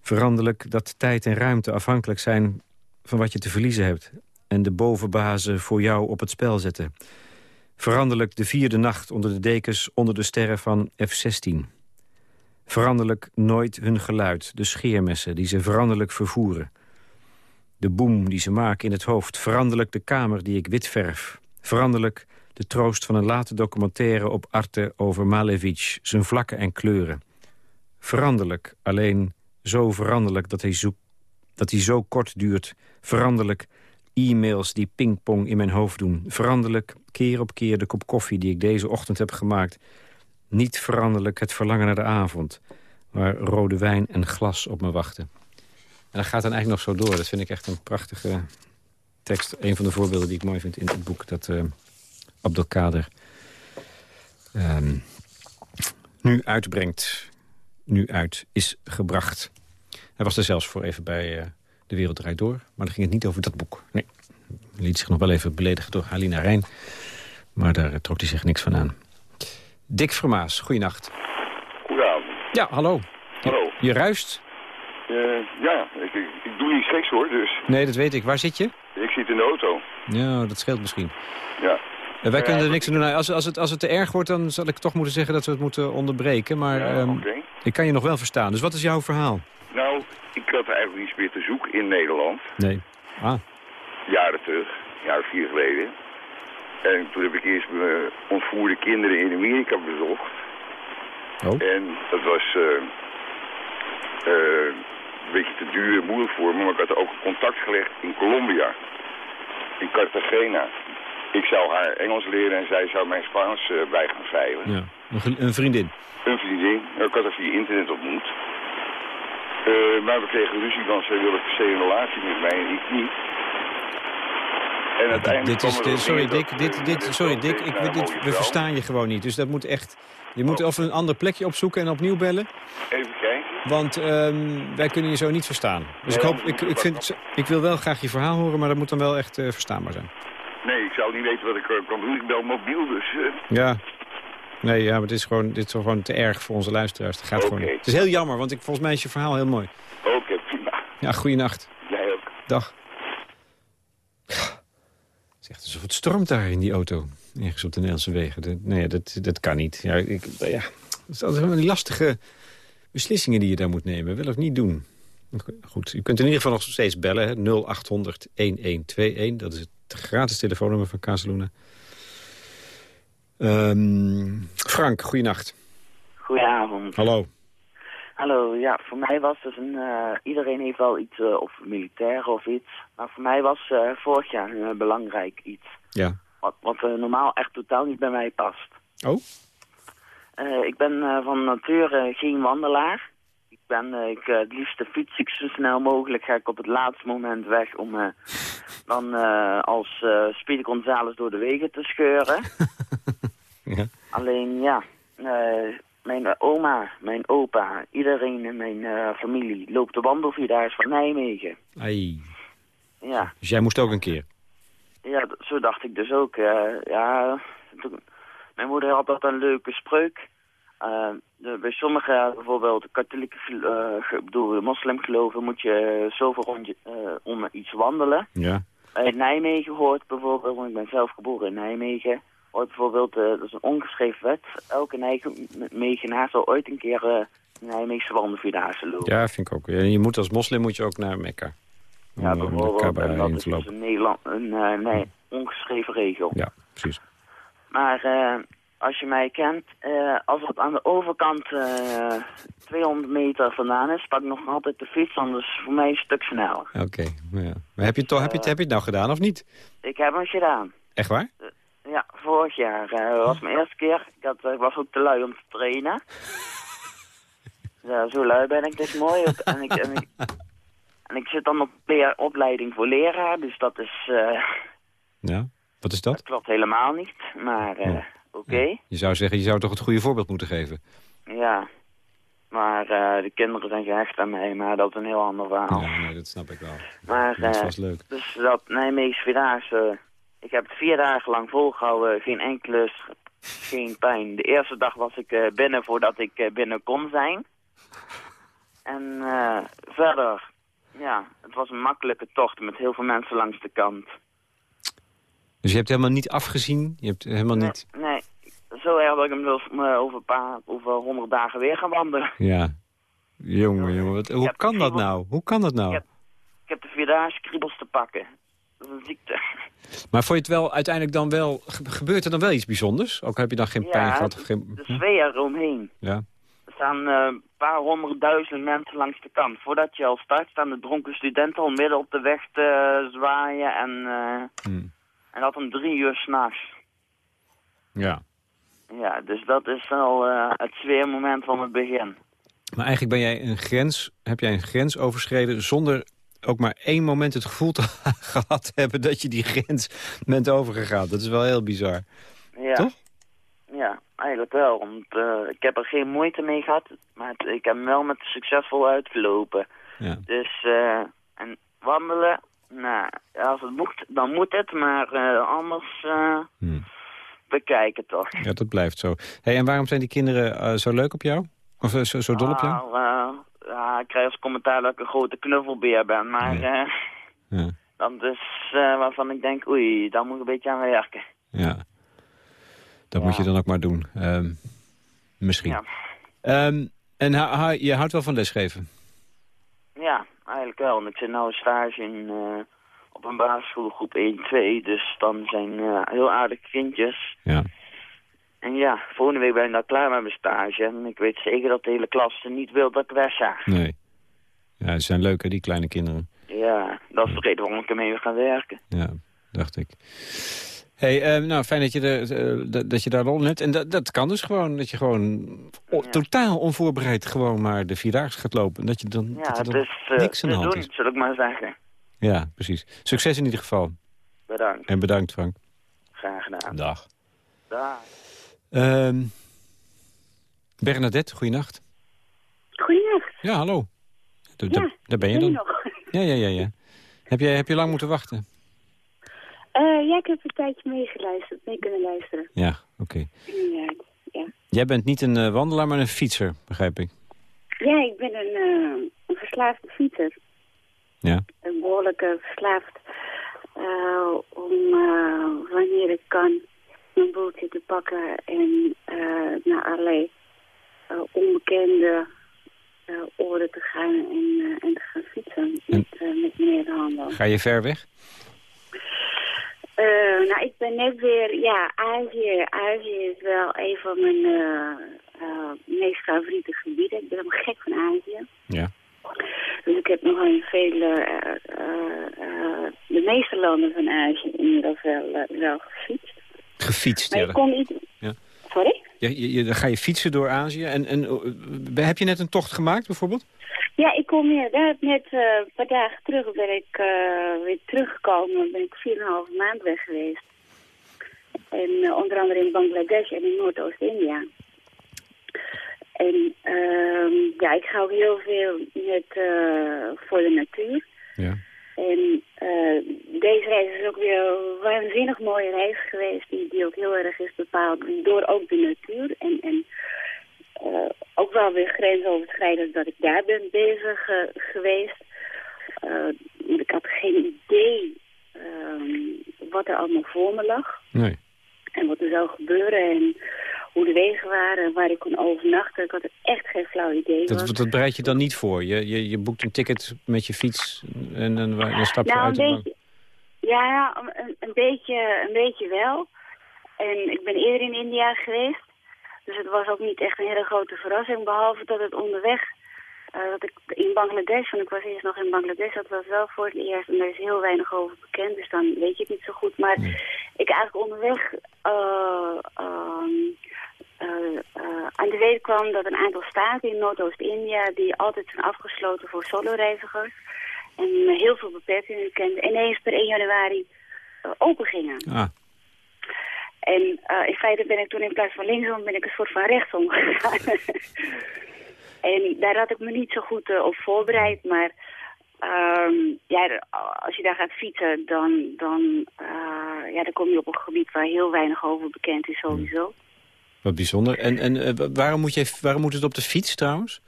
Veranderlijk dat tijd en ruimte afhankelijk zijn van wat je te verliezen hebt... en de bovenbazen voor jou op het spel zetten. Veranderlijk de vierde nacht onder de dekens onder de sterren van F-16. Veranderlijk nooit hun geluid, de scheermessen die ze veranderlijk vervoeren. De boem die ze maken in het hoofd, veranderlijk de kamer die ik wit verf. Veranderlijk de troost van een late documentaire op Arte over Malevich, zijn vlakken en kleuren. Veranderlijk, alleen zo veranderlijk dat hij, zo, dat hij zo kort duurt. Veranderlijk e-mails die pingpong in mijn hoofd doen. Veranderlijk keer op keer de kop koffie die ik deze ochtend heb gemaakt. Niet veranderlijk het verlangen naar de avond... waar rode wijn en glas op me wachten. En dat gaat dan eigenlijk nog zo door. Dat vind ik echt een prachtige tekst. Een van de voorbeelden die ik mooi vind in het boek... dat uh, Abdelkader um, nu uitbrengt. Nu uit is gebracht. Hij was er zelfs voor even bij uh, De Wereld Draait Door. Maar dan ging het niet over dat boek. Nee, liet zich nog wel even beledigen door Halina Rijn. Maar daar trok hij zich niks van aan. Dick Vermaas, goeienacht. Goedenavond. Ja, hallo. Hallo. Je, je ruist? Uh, ja, ik, ik, ik, doe niet geks hoor, dus... Nee, dat weet ik. Waar zit je? Ik zit in de auto. Ja, dat scheelt misschien. Ja. Uh, wij kunnen er niks aan doen. Nou, als, als, het, als het te erg wordt, dan zal ik toch moeten zeggen dat we het moeten onderbreken. Maar ja, um, okay. ik kan je nog wel verstaan. Dus wat is jouw verhaal? Nou, ik had eigenlijk iets meer te zoeken in Nederland. Nee. Ah. Jaren terug, jaren vier geleden. En toen heb ik eerst mijn ontvoerde kinderen in Amerika bezocht. Oh. En dat was uh, uh, een beetje te duur en moeilijk voor me. Maar ik had ook contact gelegd in Colombia. In Cartagena. Ik zou haar Engels leren en zij zou mijn Spaans uh, bij gaan veilen. Ja. Een, vriendin? Een vriendin. Ik had haar via internet ontmoet. Maar we kregen ruzie, want zij wilde per se een relatie met mij en ik niet. En uiteindelijk dit is, dit, sorry Dick, dit, dit, sorry Dick, ik, dit, we verstaan je gewoon niet. Dus dat moet echt... Je moet of een ander plekje opzoeken en opnieuw bellen. Even kijken. Want um, wij kunnen je zo niet verstaan. Dus ik, hoop, ik, ik, vind, ik wil wel graag je verhaal horen, maar dat moet dan wel echt uh, verstaanbaar zijn. Nee, ik zou niet weten wat ik uh, kan doen. Ik bel mobiel, dus... Uh... Ja. Nee, ja, maar dit is, gewoon, dit is gewoon te erg voor onze luisteraars. Het, gaat okay. gewoon, het is heel jammer, want ik, volgens mij is je verhaal heel mooi. Oké, okay, prima. Ja, goeienacht. Jij ook. Dag. Zegt alsof het stormt daar in die auto. Ergens op de Nederlandse wegen. nee, dat, dat kan niet. Ja, ik, ja, het zijn altijd die lastige beslissingen die je daar moet nemen. Wel of niet doen. Goed, u kunt in ieder geval nog steeds bellen. 0800-1121. Dat is het gratis telefoonnummer van Casaluna. Um, Frank, goeienacht. Goedenavond. Hallo. Hallo, ja, voor mij was dus een... Uh, iedereen heeft wel iets, uh, of militair of iets. Maar voor mij was uh, vorig jaar een belangrijk iets. Ja. Wat, wat normaal echt totaal niet bij mij past. Oh? ik ben van nature geen wandelaar. Ik ben, ik, het liefste fiets ik zo snel mogelijk. Ga ik op het laatste moment weg om dan als Speedy Gonzales door de wegen te scheuren. ja. Alleen, ja mijn oma, mijn opa, iedereen in mijn uh, familie loopt de wandelvierdaars van Nijmegen. Ai. Ja. Dus jij moest ook een keer? Ja, zo dacht ik dus ook. Uh, ja, toen, mijn moeder had dat een leuke spreuk. Uh, de, bij sommige, bijvoorbeeld katholieke, uh, bedoel, moslimgeloven, moet je zoveel rondje om iets wandelen. Ja. Bij Nijmegen hoort bijvoorbeeld, want ik ben zelf geboren in Nijmegen, hoort bijvoorbeeld, uh, dat is een ongeschreven wet, elke Nijmegenaar zal ooit een keer uh, Nijmeegse wandelvierdaagse lopen. Ja, vind ik ook. Je moet als moslim moet je ook naar Mekka. Om, ja, bijvoorbeeld, en dat is dus een, Nederland, een uh, nee, ongeschreven regel. Ja, precies. Maar als je mij kent, als het aan de overkant 200 meter vandaan is, pak ik nog altijd de fiets, anders voor mij een stuk sneller. Oké, okay, ja. Maar heb je, toch, heb, je, heb je het nou gedaan of niet? Ik heb hem gedaan. Echt waar? Ja, vorig jaar. Uh, dat was mijn eerste keer. Ik, had, ik was ook te lui om te trainen. ja, zo lui ben ik dus mooi. en, ik, en, ik, en ik zit dan op opleiding voor leraar, dus dat is... Uh, ja, wat is dat? Dat klopt helemaal niet, maar uh, ja. oké. Okay. Ja. Je zou zeggen, je zou toch het goede voorbeeld moeten geven? Ja, maar de kinderen zijn gehecht aan mij, maar dat is een heel ander verhaal. Ja, nee, dat snap ik wel. Maar, dat was leuk. Dus dat Nijmeegse Vierdaagse... Ik heb het vier dagen lang volgehouden, geen enkele, geen pijn. De eerste dag was ik uh, binnen voordat ik uh, binnen kon zijn. En uh, verder, ja, het was een makkelijke tocht met heel veel mensen langs de kant. Dus je hebt helemaal niet afgezien? Je hebt helemaal nee, niet... Nee, zo erg dat ik hem dus over een paar, over honderd dagen weer ga wandelen. Ja, jongen, jongen, wat, hoe kan dat nou? Hoe kan dat nou? Ik heb, ik heb de vierdaagse kriebels te pakken. Ziekte. Maar vond je het wel uiteindelijk dan wel... Gebeurt er dan wel iets bijzonders? Ook heb je dan geen ja, pijn gehad? Of geen... de sfeer eromheen. Ja. Er staan uh, een paar honderdduizend mensen langs de kant. Voordat je al start staan de dronken studenten al midden op de weg te zwaaien. En, uh, hmm. en dat om drie uur s'nachts. Ja. Ja, dus dat is wel uh, het sfeermoment van het begin. Maar eigenlijk ben jij een grens, heb jij een grens overschreden zonder ook maar één moment het gevoel te gehad hebben dat je die grens bent overgegaan. Dat is wel heel bizar. Ja. Toch? Ja, eigenlijk wel. Want uh, ik heb er geen moeite mee gehad, maar het, ik heb hem wel met succesvol uitgelopen. Ja. Dus, uh, en wandelen, nou, als het moet, dan moet het, maar uh, anders hmm. bekijken toch. Ja, dat blijft zo. Hey, en waarom zijn die kinderen zo leuk op jou? Of zo, zo dol op jou? Nou, ja, ik krijg als commentaar dat ik een grote knuffelbeer ben, maar ja. Uh, ja. dat is uh, waarvan ik denk, oei, daar moet ik een beetje aan werken. Ja, dat moet je dan ook maar doen. Um, misschien. Ja. Um, en je houdt wel van lesgeven? Ja, eigenlijk wel. Want ik zit nu stage in, uh, op een basisschoolgroep 1-2, dus dan zijn heel aardige kindjes. Ja. En ja, volgende week ben ik dan klaar met mijn stage. En ik weet zeker dat de hele klas niet wil dat ik weg ga. Nee. Ja, ze zijn leuk hè, die kleine kinderen. Ja, dat is de reden waarom ik ermee wil gaan werken. Ja, dacht ik. hey, eh, nou, fijn dat je, eh, dat- dat je daar rol hebt. En dat, dat kan dus gewoon, dat je gewoon totaal onvoorbereid gewoon maar de Vierdaagse gaat lopen. En dat je dan, Ja, dat er het dan is eh, niks aan de hand doen, is. zal ik maar zeggen. Ja, precies. Succes in ieder geval. Bedankt. En bedankt, Frank. Graag gedaan. Dag. Dag. Ehm Bernadette, goeienacht. Goedenacht. Ja, hallo. Da- Ja, da- daar ben je ben je dan. nog? Ja, ja, ja, ja. Heb je, heb je lang moeten wachten? Eh, ja, ik heb een tijdje meegeluisterd, mee kunnen luisteren. Ja, oké. Ja, ja. Jij bent niet een eh, wandelaar, maar een fietser, begrijp ik. ja ik ben een, eh, een verslaafde fietser. Ja. Een behoorlijke verslaafd eh, om wanneer ik kan mijn boeltje te pakken en eh, naar allerlei eh, onbekende eh oren te gaan en, en te gaan fietsen met, met meneer de handel. Ga je ver weg? Nou, ik ben net weer, ja, Azië. Azië is wel een van mijn meest favoriete gebieden. Ik ben helemaal gek van Azië. Ja. Dus ik heb nog in vele, de meeste landen van Azië inmiddels wel, wel gefietst. Gefietst, ja. ik kon niet... Ja. Sorry? Ja, je, je- dan ga je fietsen door Azië. En, en eh, heb je net een tocht gemaakt, bijvoorbeeld? Ja, ik kom inderdaad net eh, een paar dagen terug ben ik eh, weer teruggekomen. Ben ik 4,5 maand weg geweest. En eh, onder andere in Bangladesh en in Noordoost-India. En ehm, ja, ik ga ook heel veel met eh, voor de natuur. Ja. En eh, deze reis is ook weer een waanzinnig mooie reis geweest. Die, die ook heel erg is bepaald door ook de natuur. En, en eh, ook wel weer grensoverschrijdend dat ik daar ben bezig eh, geweest. Want ik had geen idee ehm, wat er allemaal voor me lag. Nee. En wat er zou gebeuren en hoe de wegen waren en waar ik kon overnachten. Ik had echt geen flauw idee. Dat, dat bereid je dan niet voor. Je, je, je boekt een ticket met je fiets en dan, dan stap je Nou, uit. een beetje, ja, een, een, beetje, een beetje wel. En ik ben eerder in India geweest. Dus het was ook niet echt een hele grote verrassing. Behalve dat het onderweg, eh, dat ik in Bangladesh, want ik was eerst nog in Bangladesh, dat was wel voor het eerst. En daar is heel weinig over bekend, dus dan weet je het niet zo goed. Maar ik eigenlijk onderweg eh, ehm, eh, eh, aan de weet kwam dat een aantal staten in Noordoost-India... die altijd zijn afgesloten voor solo-reizigers... en heel veel beperkingen kenden... ineens per 1 januari eh, open gingen. Ah, En eh, in feite ben ik toen in plaats van linksom... ben ik een soort van rechtsom gegaan. en daar had ik me niet zo goed eh, op voorbereid, maar... ehm, ja, als je daar gaat fietsen, dan, dan, eh, ja, dan kom je op een gebied waar heel weinig over bekend is sowieso. Wat bijzonder. En, en eh, wa- waarom, moet je, waarom moet het op de fiets trouwens?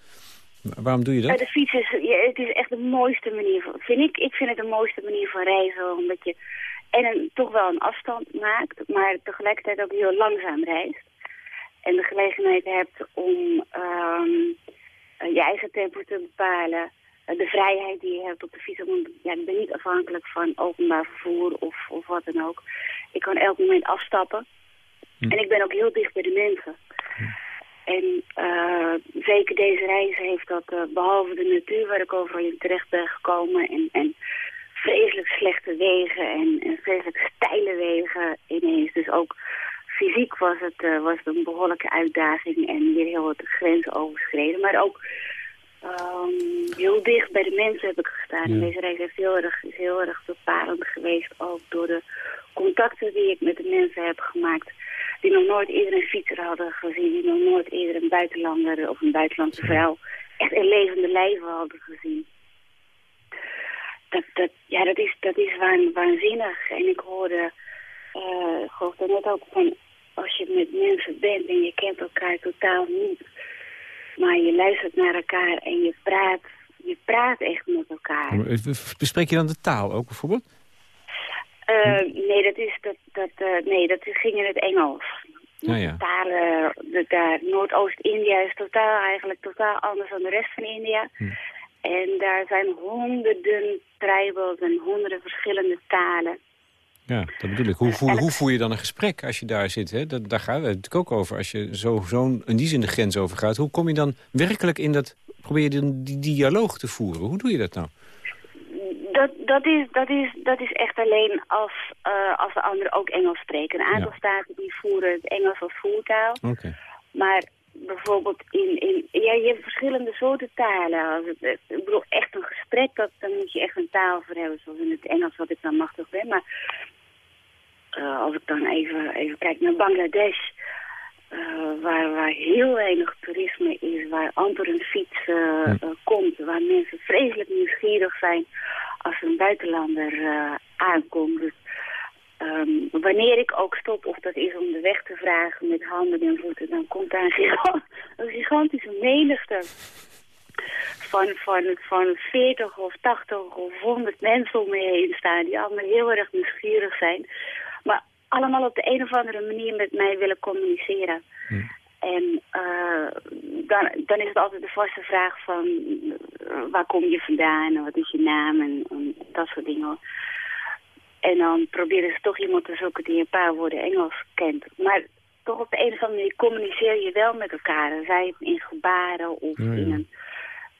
Wa- Waarom doe je Eh, dat? de fiets is, ja, het is echt de mooiste manier, van, vind ik. Ik vind het de mooiste manier van reizen, omdat je en toch wel een afstand maakt, maar tegelijkertijd ook heel langzaam reist. En de gelegenheid hebt om ehm, eh, je eigen tempo te bepalen. Eh, de vrijheid die je hebt op de fiets. Ja, ik ben niet afhankelijk van openbaar vervoer of, of wat dan ook. Ik kan elk moment afstappen. En ik ben ook heel dicht bij de mensen. En eh, zeker deze reis heeft dat, eh, behalve de natuur waar ik overal in terecht ben gekomen... en, en vreselijk slechte wegen en, en vreselijk steile wegen ineens. Dus ook fysiek was het, eh, was het een behoorlijke uitdaging en weer heel wat grenzen overschreden. Maar ook ehm, heel dicht bij de mensen heb ik gestaan. En deze reis heeft heel erg, is heel erg bepalend geweest, ook door de contacten die ik met de mensen heb gemaakt die nog nooit eerder een fietser hadden gezien, die nog nooit eerder een buitenlander of een buitenlandse vrouw echt in levende lijven hadden gezien. Dat, dat, ja, dat is, dat is waan, waanzinnig. En ik hoorde, eh ik geloof net ook van, als je met mensen bent en je kent elkaar totaal niet, maar je luistert naar elkaar en je praat, je praat echt met elkaar. Eh, Bespreek je dan de taal ook bijvoorbeeld? Eh, nee, dat is dat, dat eh, nee, dat ging in het Engels. Ja, ja. Talen, de, daar Noordoost-India is totaal eigenlijk totaal anders dan de rest van India. En daar zijn honderden tribals en honderden verschillende talen. Ja, dat bedoel ik. Hoe, voer, hoe voer je dan een gesprek als je daar zit? Hè? Dat, daar gaat het natuurlijk ook over. Als je zo, zo in die zin de grens overgaat, hoe kom je dan werkelijk in dat probeer je die, die dialoog te voeren? Hoe doe je dat nou? Dat, dat, is, dat, is, dat is echt alleen als, uh, als de anderen ook Engels spreken. Een aantal staten die voeren het Engels als voertaal. Maar bijvoorbeeld in, in... Ja, je hebt verschillende soorten talen. Als het, ik bedoel, echt een gesprek, dat, dan moet je echt een taal voor hebben. Zoals in het Engels, wat ik dan machtig ben. Maar uh, als ik dan even, even kijk naar Bangladesh... Uh, waar, waar heel weinig toerisme is, waar amper een fiets uh, hm. komt, waar mensen vreselijk nieuwsgierig zijn als een buitenlander aankomt. Dus um, wanneer ik ook stop, of dat is om de weg te vragen met handen en voeten, dan komt daar een, gigant, een gigantische menigte van, van, van 40 of 80 of 100 mensen om me heen staan, die allemaal heel erg nieuwsgierig zijn. Maar allemaal op de een of andere manier met mij willen communiceren. Hm. En uh, dan, dan is het altijd de vaste vraag van uh, waar kom je vandaan en wat is je naam en, en dat soort dingen. En dan proberen ze toch iemand te zoeken die een paar woorden Engels kent. Maar toch op de een of andere manier communiceer je wel met elkaar. Zij in gebaren of in een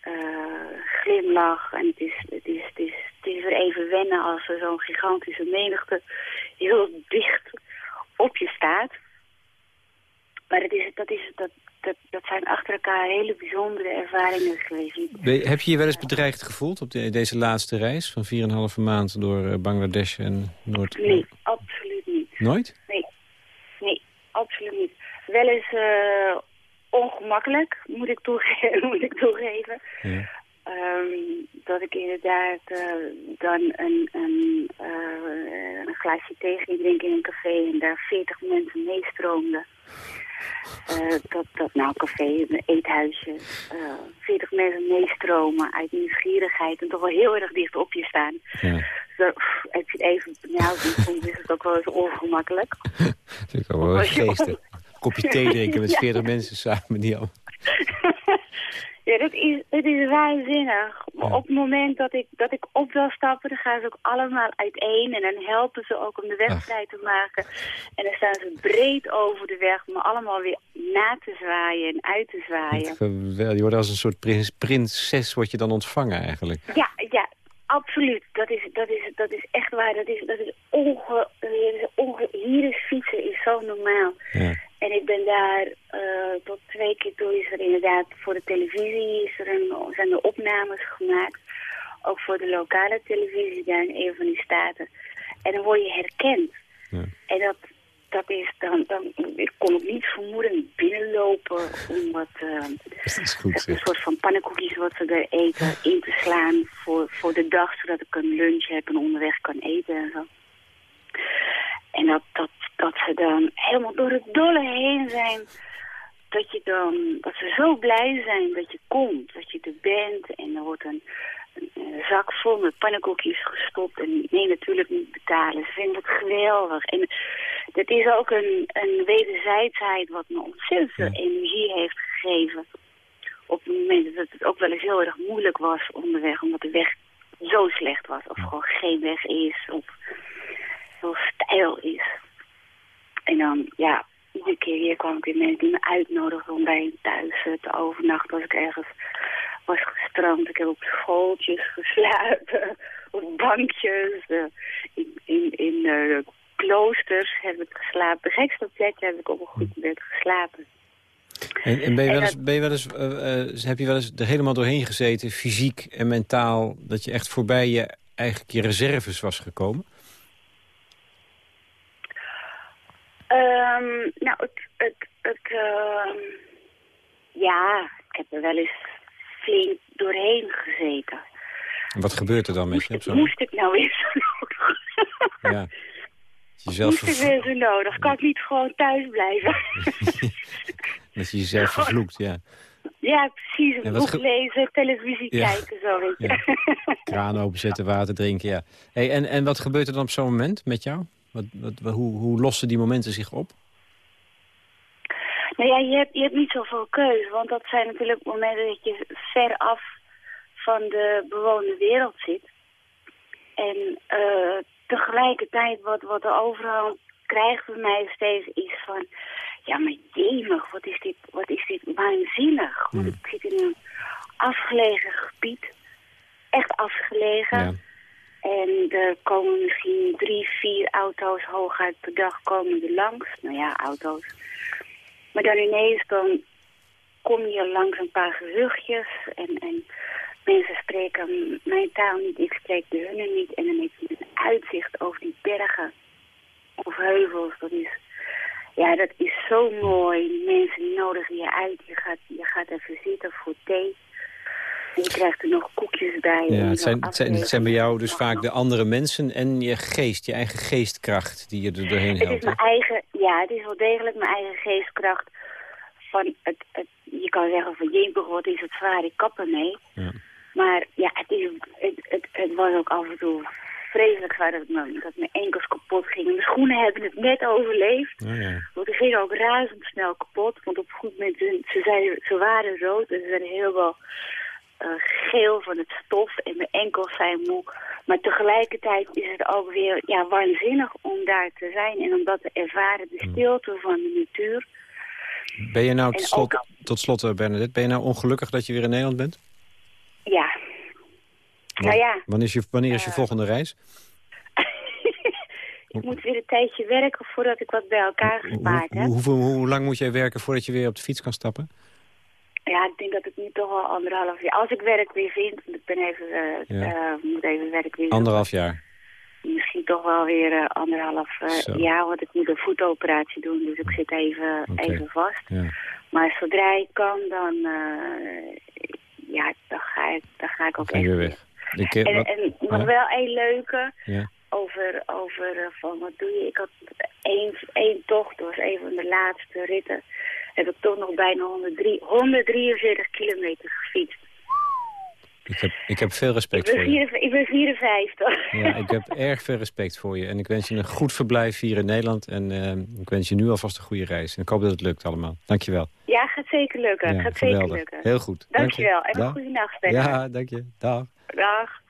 uh, glimlach. En het is, het, is, het, is, het is weer even wennen als er zo'n gigantische menigte heel dicht op je staat. Maar het is, dat, is, dat, dat, dat zijn achter elkaar hele bijzondere ervaringen geweest. heb je je wel eens bedreigd gevoeld op deze laatste reis van 4,5 maand door uh, Bangladesh en Noord... Nee, absoluut niet. Nooit? Nee, nee absoluut niet. Wel eens uh, ongemakkelijk, moet ik, toege moet ik toegeven. Ja. Um, dat ik inderdaad uh, dan een, een, uh, een glaasje thee ging drinken in een café en daar 40 mensen meestroomden. Uh, dat, dat nou café, een eethuisje, uh, 40 mensen meestromen uit nieuwsgierigheid en toch wel heel erg dicht op je staan. Ja. Zo, pff, heb je het even benauwd, soms is het ook wel eens ongemakkelijk. dat vind ik wel geestig. Kopje thee drinken met 40 mensen samen, die al. Ja, dat is, dat is waanzinnig. Maar op het moment dat ik, dat ik op wil stappen, dan gaan ze ook allemaal uiteen. En dan helpen ze ook om de weg vrij te maken. En dan staan ze breed over de weg om allemaal weer na te zwaaien en uit te zwaaien. Je wordt als een soort prins, prinses wordt je dan ontvangen eigenlijk. Ja, ja, absoluut. Dat is, dat is, dat is echt waar. Dat is, dat is onge, hier is fietsen is zo normaal. Ja. En ik ben daar uh, tot twee keer toe is er inderdaad voor de televisie is er een, zijn er opnames gemaakt. Ook voor de lokale televisie daar in een van die staten. En dan word je herkend. Ja. En dat, dat is dan, dan, ik kon ook niet vermoeden binnenlopen om wat, uh, goed, een soort van pannenkoekjes wat ze er eten in te slaan voor, voor de dag, zodat ik een lunch heb en onderweg kan eten en zo. En dat, dat, dat ze dan helemaal door het dolle heen zijn. Dat, je dan, dat ze zo blij zijn dat je komt, dat je er bent. En er wordt een, een, zak vol met pannenkoekjes gestopt. En nee, natuurlijk niet betalen. Ze vinden het geweldig. En dat is ook een, een wederzijdsheid wat me ontzettend veel energie heeft gegeven. Op het moment dat het ook wel eens heel erg moeilijk was onderweg, omdat de weg zo slecht was. Of gewoon geen weg is, of heel stijl is. En dan, ja, iedere keer weer kwam ik weer mensen die me uitnodigden om bij hen thuis eh, te overnachten als ik ergens was gestrand. Ik heb op schooltjes geslapen, op bankjes, uh, in, in, in uh, kloosters heb ik geslapen. De gekste plekje heb ik op een goed bed geslapen. En, en ben je wel eens, ben je wel eens, uh, heb je wel eens er helemaal doorheen gezeten, fysiek en mentaal, dat je echt voorbij je eigenlijk je reserves was gekomen? Um, nou, het... het, het uh, ja, ik heb er wel eens flink doorheen gezeten. Wat gebeurt er dan met je? Zo? Moest ik nou weer zo nodig? Ja. Jezelf moest ik weer zo nodig? Kan ik niet gewoon thuis blijven? dat je jezelf vervloekt, ja. Ja, precies. Een boek lezen, televisie kijken, zo weet je. Ja. Kraan openzetten, water drinken, ja. Hey, en, en wat gebeurt er dan op zo'n moment met jou? Wat, wat, hoe, hoe lossen die momenten zich op? Nou ja, je hebt, je hebt niet zoveel keuze. Want dat zijn natuurlijk momenten dat je ver af van de bewoonde wereld zit. En uh, tegelijkertijd wat, wat de overhand krijgt bij mij steeds is van... Ja, maar jemig, wat is dit, wat is dit waanzinnig. Want hmm. ik zit in een afgelegen gebied. Echt afgelegen. Ja. Er komen misschien drie, vier auto's hooguit per dag komen er langs. Nou ja, auto's. Maar dan ineens dan kom je langs een paar geruchtjes en, en mensen spreken mijn taal niet, ik spreek de hunne niet. En dan heb je een uitzicht over die bergen of heuvels. Dat is, ja, dat is zo mooi. Mensen nodigen je uit. Je gaat, je gaat even zitten voor thee. Je krijgt er nog koekjes bij. Ja, het, zijn, het, zijn, het zijn bij jou dus vaak de andere mensen en je geest, je eigen geestkracht die je er doorheen Het is helpt. mijn eigen, ja, het is wel degelijk mijn eigen geestkracht. Van het, het, je kan zeggen van jemig, wat is het zwaar, ik kap ermee. Ja. Maar ja, het, is, het, het, was ook af en toe vreselijk zwaar dat mijn, dat mijn enkels kapot gingen. Mijn schoenen hebben het net overleefd. Oh, ja. Want die gingen ook razendsnel kapot. Want op een goed moment, ze, zeiden, ze waren rood en ze werden helemaal eh, geel van het stof. En mijn enkels zijn moe. Maar tegelijkertijd is het ook weer ja, waanzinnig om daar te zijn. En om dat te ervaren, de stilte van de natuur. Ben je nou tot slot, ook- tot slot, eh, Bernadette, ben je nou ongelukkig dat je weer in Nederland bent? Ja. Nou ja, Wanneer is je, wanneer is je Eh, volgende reis? ik moet weer een tijdje werken voordat ik wat bij elkaar Hoe, gespaard hoe, heb. hoeveel- hoe lang moet jij werken voordat je weer op de fiets kan stappen? Ja, ik denk dat het nu toch wel anderhalf jaar... Als ik werk weer vind, want ik ben even, eh, Ja. eh, moet even werk weer Anderhalf jaar. Misschien toch wel weer eh, anderhalf jaar, want ik moet een voetoperatie doen. Dus ik zit even, even vast. Ja. Maar zodra ik kan, dan, ja, dan, ga ik, dan ga ik ook Ga weer weg. Ik, En, wat- en nog Ja? wel een leuke over, over van wat doe je. Ik had één, één tocht, dat was een van de laatste ritten. Heb ik toch nog bijna 103, 143 kilometer gefietst. ik, heb, ik heb veel respect voor je. ik ben 54. Ja, ik heb erg veel respect voor je. En ik wens je een goed verblijf hier in Nederland. En eh, ik wens je nu alvast een goede reis. En ik hoop dat het lukt allemaal. Dankjewel. Ja, gaat zeker lukken. Ja, gaat geweldig. zeker lukken. Heel goed. Dank je. Dankjewel. En een goede nacht verder. Ja, dank je. Dag. Dag.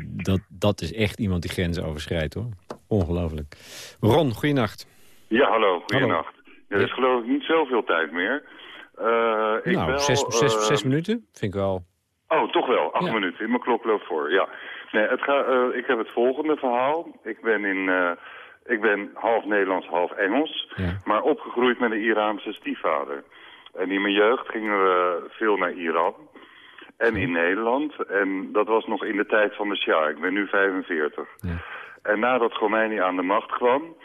Dat, dat is echt iemand die grenzen overschrijdt, hoor. Ongelooflijk. Ron, goeienacht. Ja, hallo, Er is geloof ik niet zoveel tijd meer. Eh, ik nou, bel, zes, zes, eh, zes minuten vind ik wel. Oh, toch wel. Acht Ja. minuten. In mijn klok loopt voor. Ja. Nee, het ga, eh, ik heb het volgende verhaal. Ik ben, in, ik ben half Nederlands, half Engels. Ja. Maar opgegroeid met een Iraanse stiefvader. En in mijn jeugd gingen we veel naar Iran. En in Nederland. En dat was nog in de tijd van de Shah. Ik ben nu 45. Ja. En nadat Khomeini aan de macht kwam...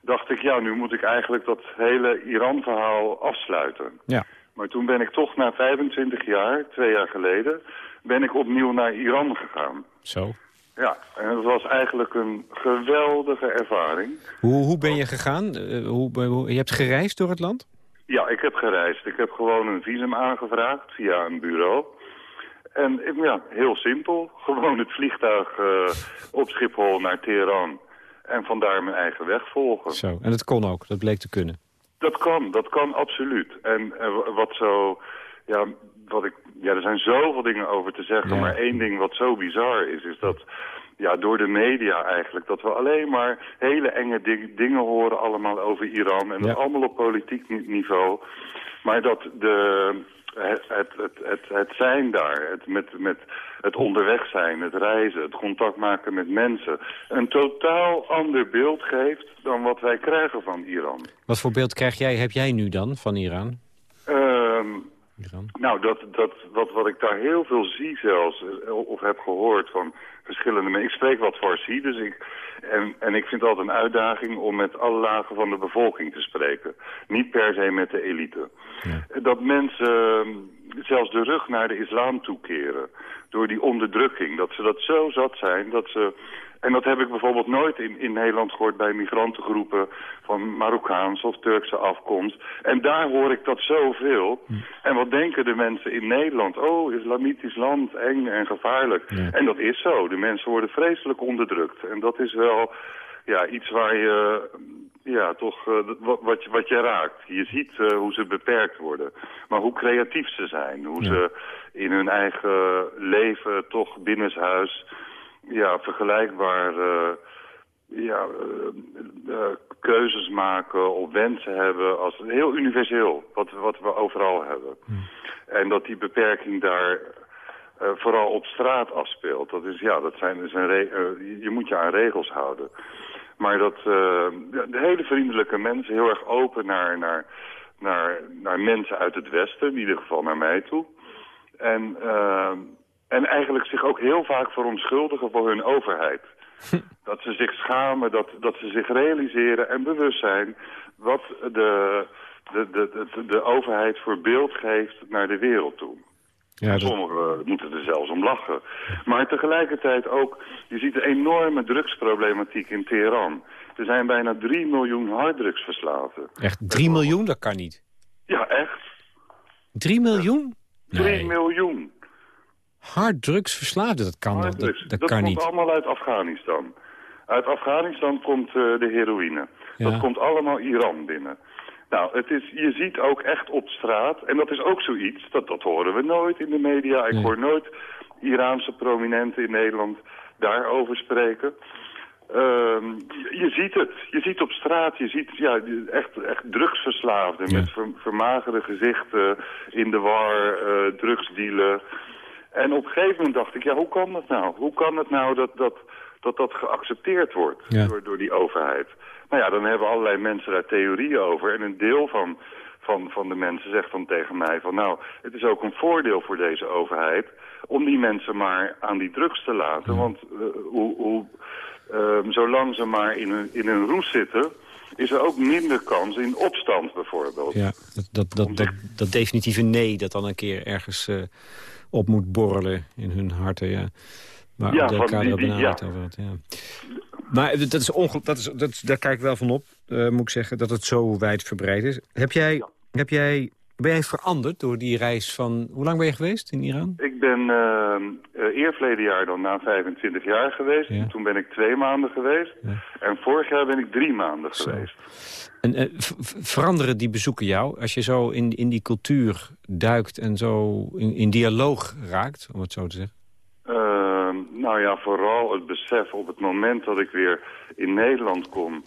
dacht ik, ja, nu moet ik eigenlijk dat hele Iran-verhaal afsluiten. Ja. Maar toen ben ik toch na 25 jaar, twee jaar geleden, ben ik opnieuw naar Iran gegaan. Zo. Ja, en dat was eigenlijk een geweldige ervaring. Hoe, hoe ben je gegaan? Eh, hoe, hoe- je hebt gereisd door het land? Ja, ik heb gereisd. Ik heb gewoon een visum aangevraagd via een bureau. En ik- ja, heel simpel. Gewoon het vliegtuig eh, op Schiphol naar Teheran. En vandaar mijn eigen weg volgen. Zo. En dat kon ook. Dat bleek te kunnen. Dat kan, dat kan absoluut. En eh, wa- wat zo, ja, wat ik, ja, er zijn zoveel dingen over te zeggen, Ja. maar één ding wat zo bizar is, is dat, ja, door de media eigenlijk, dat we alleen maar hele enge ding- dingen horen allemaal over Iran en Ja. dat allemaal op politiek ni- niveau. Maar dat de, het, het, het, het, zijn daar, het, met, met het onderweg zijn, het reizen, het contact maken met mensen, een totaal ander beeld geeft dan wat wij krijgen van Iran. Wat voor beeld krijg jij, heb jij nu dan van Iran? Ehm, Iran? nou, dat, dat, wat, wat ik daar heel veel zie zelfs, eh, of heb gehoord van verschillende mensen. Ik spreek wat Farsi, dus ik, en, en ik vind het altijd een uitdaging om met alle lagen van de bevolking te spreken. Niet per se met de elite. Dat mensen ehm, zelfs de rug naar de islam toekeren door die onderdrukking. Dat ze dat zo zat zijn dat ze... En dat heb ik bijvoorbeeld nooit in, in Nederland gehoord bij migrantengroepen van Marokkaanse of Turkse afkomst. En daar hoor ik dat zoveel. En wat denken de mensen in Nederland? Oh, islamitisch land, eng en gevaarlijk. En dat is zo. De mensen worden vreselijk onderdrukt. En dat is wel ja, iets waar je, ja, toch, eh, wat, wat, je- wat je raakt. Je ziet eh, hoe ze beperkt worden. Maar hoe creatief ze zijn. Hoe ze in hun eigen leven toch binnenshuis ja, vergelijkbaar eh, ja, eh, eh, keuzes maken of wensen hebben. Als, heel universeel, wat, wat we overal hebben. En dat die beperking daar vooral op straat afspeelt. Dat is, ja, dat zijn, dat zijn je moet je aan regels houden. Maar dat de hele vriendelijke mensen, heel erg open naar, naar, naar, naar mensen uit het Westen, in ieder geval naar mij toe. En, en eigenlijk zich ook heel vaak verontschuldigen voor hun overheid. Dat ze zich schamen, dat, dat ze zich realiseren en bewust zijn wat de, de, de, de, de overheid voor beeld geeft naar de wereld toe. Ja, Sommigen moeten er zelfs om lachen. Maar tegelijkertijd ook, je ziet een enorme drugsproblematiek in Teheran. Er zijn bijna 3 miljoen harddrugsverslaafden. Echt 3 miljoen? Dat kan niet. Ja, echt. 3 miljoen? 3 miljoen. Harddrugsverslaafden, dat kan, dat, dat, dat, kan niet. Dat komt allemaal uit Afghanistan. Uit Afghanistan komt uh, de heroïne. Dat komt allemaal Iran binnen. Nou, het is, je ziet ook echt op straat, en dat is ook zoiets, dat, dat horen we nooit in de media. Ik hoor nooit Iraanse prominenten in Nederland daarover spreken. Uh, je, ziet het. Je ziet op straat, je ziet ja, echt, echt drugsverslaafden met vermagerde gezichten, in de war, uh, drugsdealen. En op een gegeven moment dacht ik, ja, hoe kan dat nou? Hoe kan het nou dat dat, dat, dat geaccepteerd wordt door, door die overheid? Nou ja, dan hebben allerlei mensen daar theorieën over. En een deel van, van, van de mensen zegt dan tegen mij van... nou, het is ook een voordeel voor deze overheid... om die mensen maar aan die drugs te laten. Want uh, hoe, hoe, uh, zolang ze maar in hun, in hun roes zitten is er ook minder kans in opstand bijvoorbeeld. Ja, dat, dat, dat, dat, definitieve nee dat dan een keer ergens uh, op moet borrelen in hun harten. Ja. Maar ja, de kader benadert over het, ja. Maar dat is dat is, dat daar kijk ik wel van op, uh, moet ik zeggen, dat het zo wijdverbreid is. Heb jij, heb jij, ben jij veranderd door die reis van... Hoe lang ben je geweest in Iran? Ik ben uh, eer verleden jaar dan na 25 jaar geweest. Ja. Toen ben ik twee maanden geweest. Ja. En vorig jaar ben ik drie maanden zo. geweest. En uh, veranderen die bezoeken jou als je zo in, in die cultuur duikt en zo in, in dialoog raakt, om het zo te zeggen? Uh, nou ja, vooral het besef op het moment dat ik weer in Nederland kom...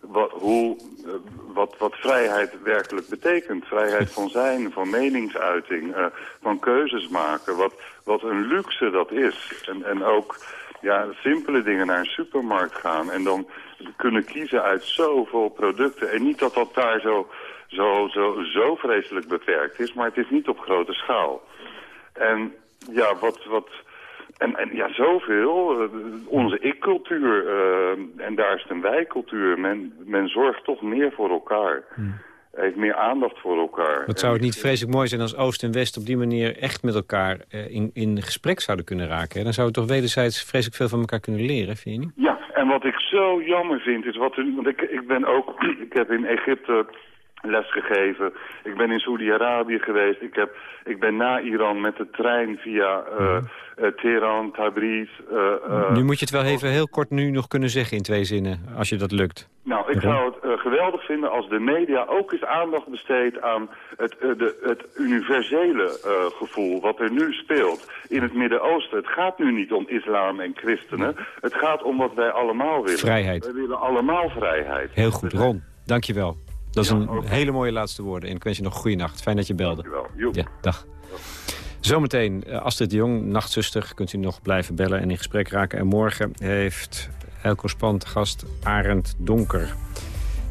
Wat, hoe, uh, wat, wat vrijheid werkelijk betekent. Vrijheid van zijn, van meningsuiting, uh, van keuzes maken. Wat, wat een luxe dat is. En, en ook ja, simpele dingen naar een supermarkt gaan... en dan kunnen kiezen uit zoveel producten. En niet dat dat daar zo, zo, zo, zo vreselijk beperkt is, maar het is niet op grote schaal. En ja, wat... wat en, en ja, zoveel. Uh, onze ik-cultuur. Uh, en daar is het een wij-cultuur. Men, men zorgt toch meer voor elkaar. Hmm. Heeft meer aandacht voor elkaar. Wat zou het niet vreselijk mooi zijn als Oost en West op die manier echt met elkaar uh, in, in gesprek zouden kunnen raken. Hè? Dan zou het toch wederzijds vreselijk veel van elkaar kunnen leren, vind je niet? Ja, en wat ik zo jammer vind is, wat, want ik, ik ben ook, ik heb in Egypte lesgegeven. Ik ben in Saudi-Arabië geweest. Ik, heb, ik ben na Iran met de trein via uh, uh, Teheran, Tabriz. Uh, nu moet je het wel even heel kort nu nog kunnen zeggen in twee zinnen, als je dat lukt. Nou, ik zou het geweldig vinden als de media ook eens aandacht besteedt aan het, de, het universele gevoel wat er nu speelt in het Midden-Oosten. Het gaat nu niet om islam en christenen. Het gaat om wat wij allemaal willen. Vrijheid. Wij willen allemaal vrijheid. Heel goed. Ron, dankjewel. Dat is een hele mooie laatste woorden. En ik wens je nog goede nacht. Fijn dat je belde. Dankjewel. Ja, dag. Zometeen uh, Astrid de Jong, nachtzuster. Kunt u nog blijven bellen en in gesprek raken. En morgen heeft Elko Spant gast Arend Donker.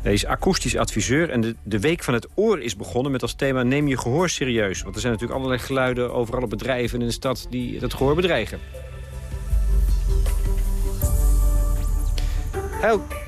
Hij is akoestisch adviseur en de, de Week van het Oor is begonnen met als thema Neem je gehoor serieus. Want er zijn natuurlijk allerlei geluiden overal op bedrijven in de stad die dat gehoor bedreigen. Elko.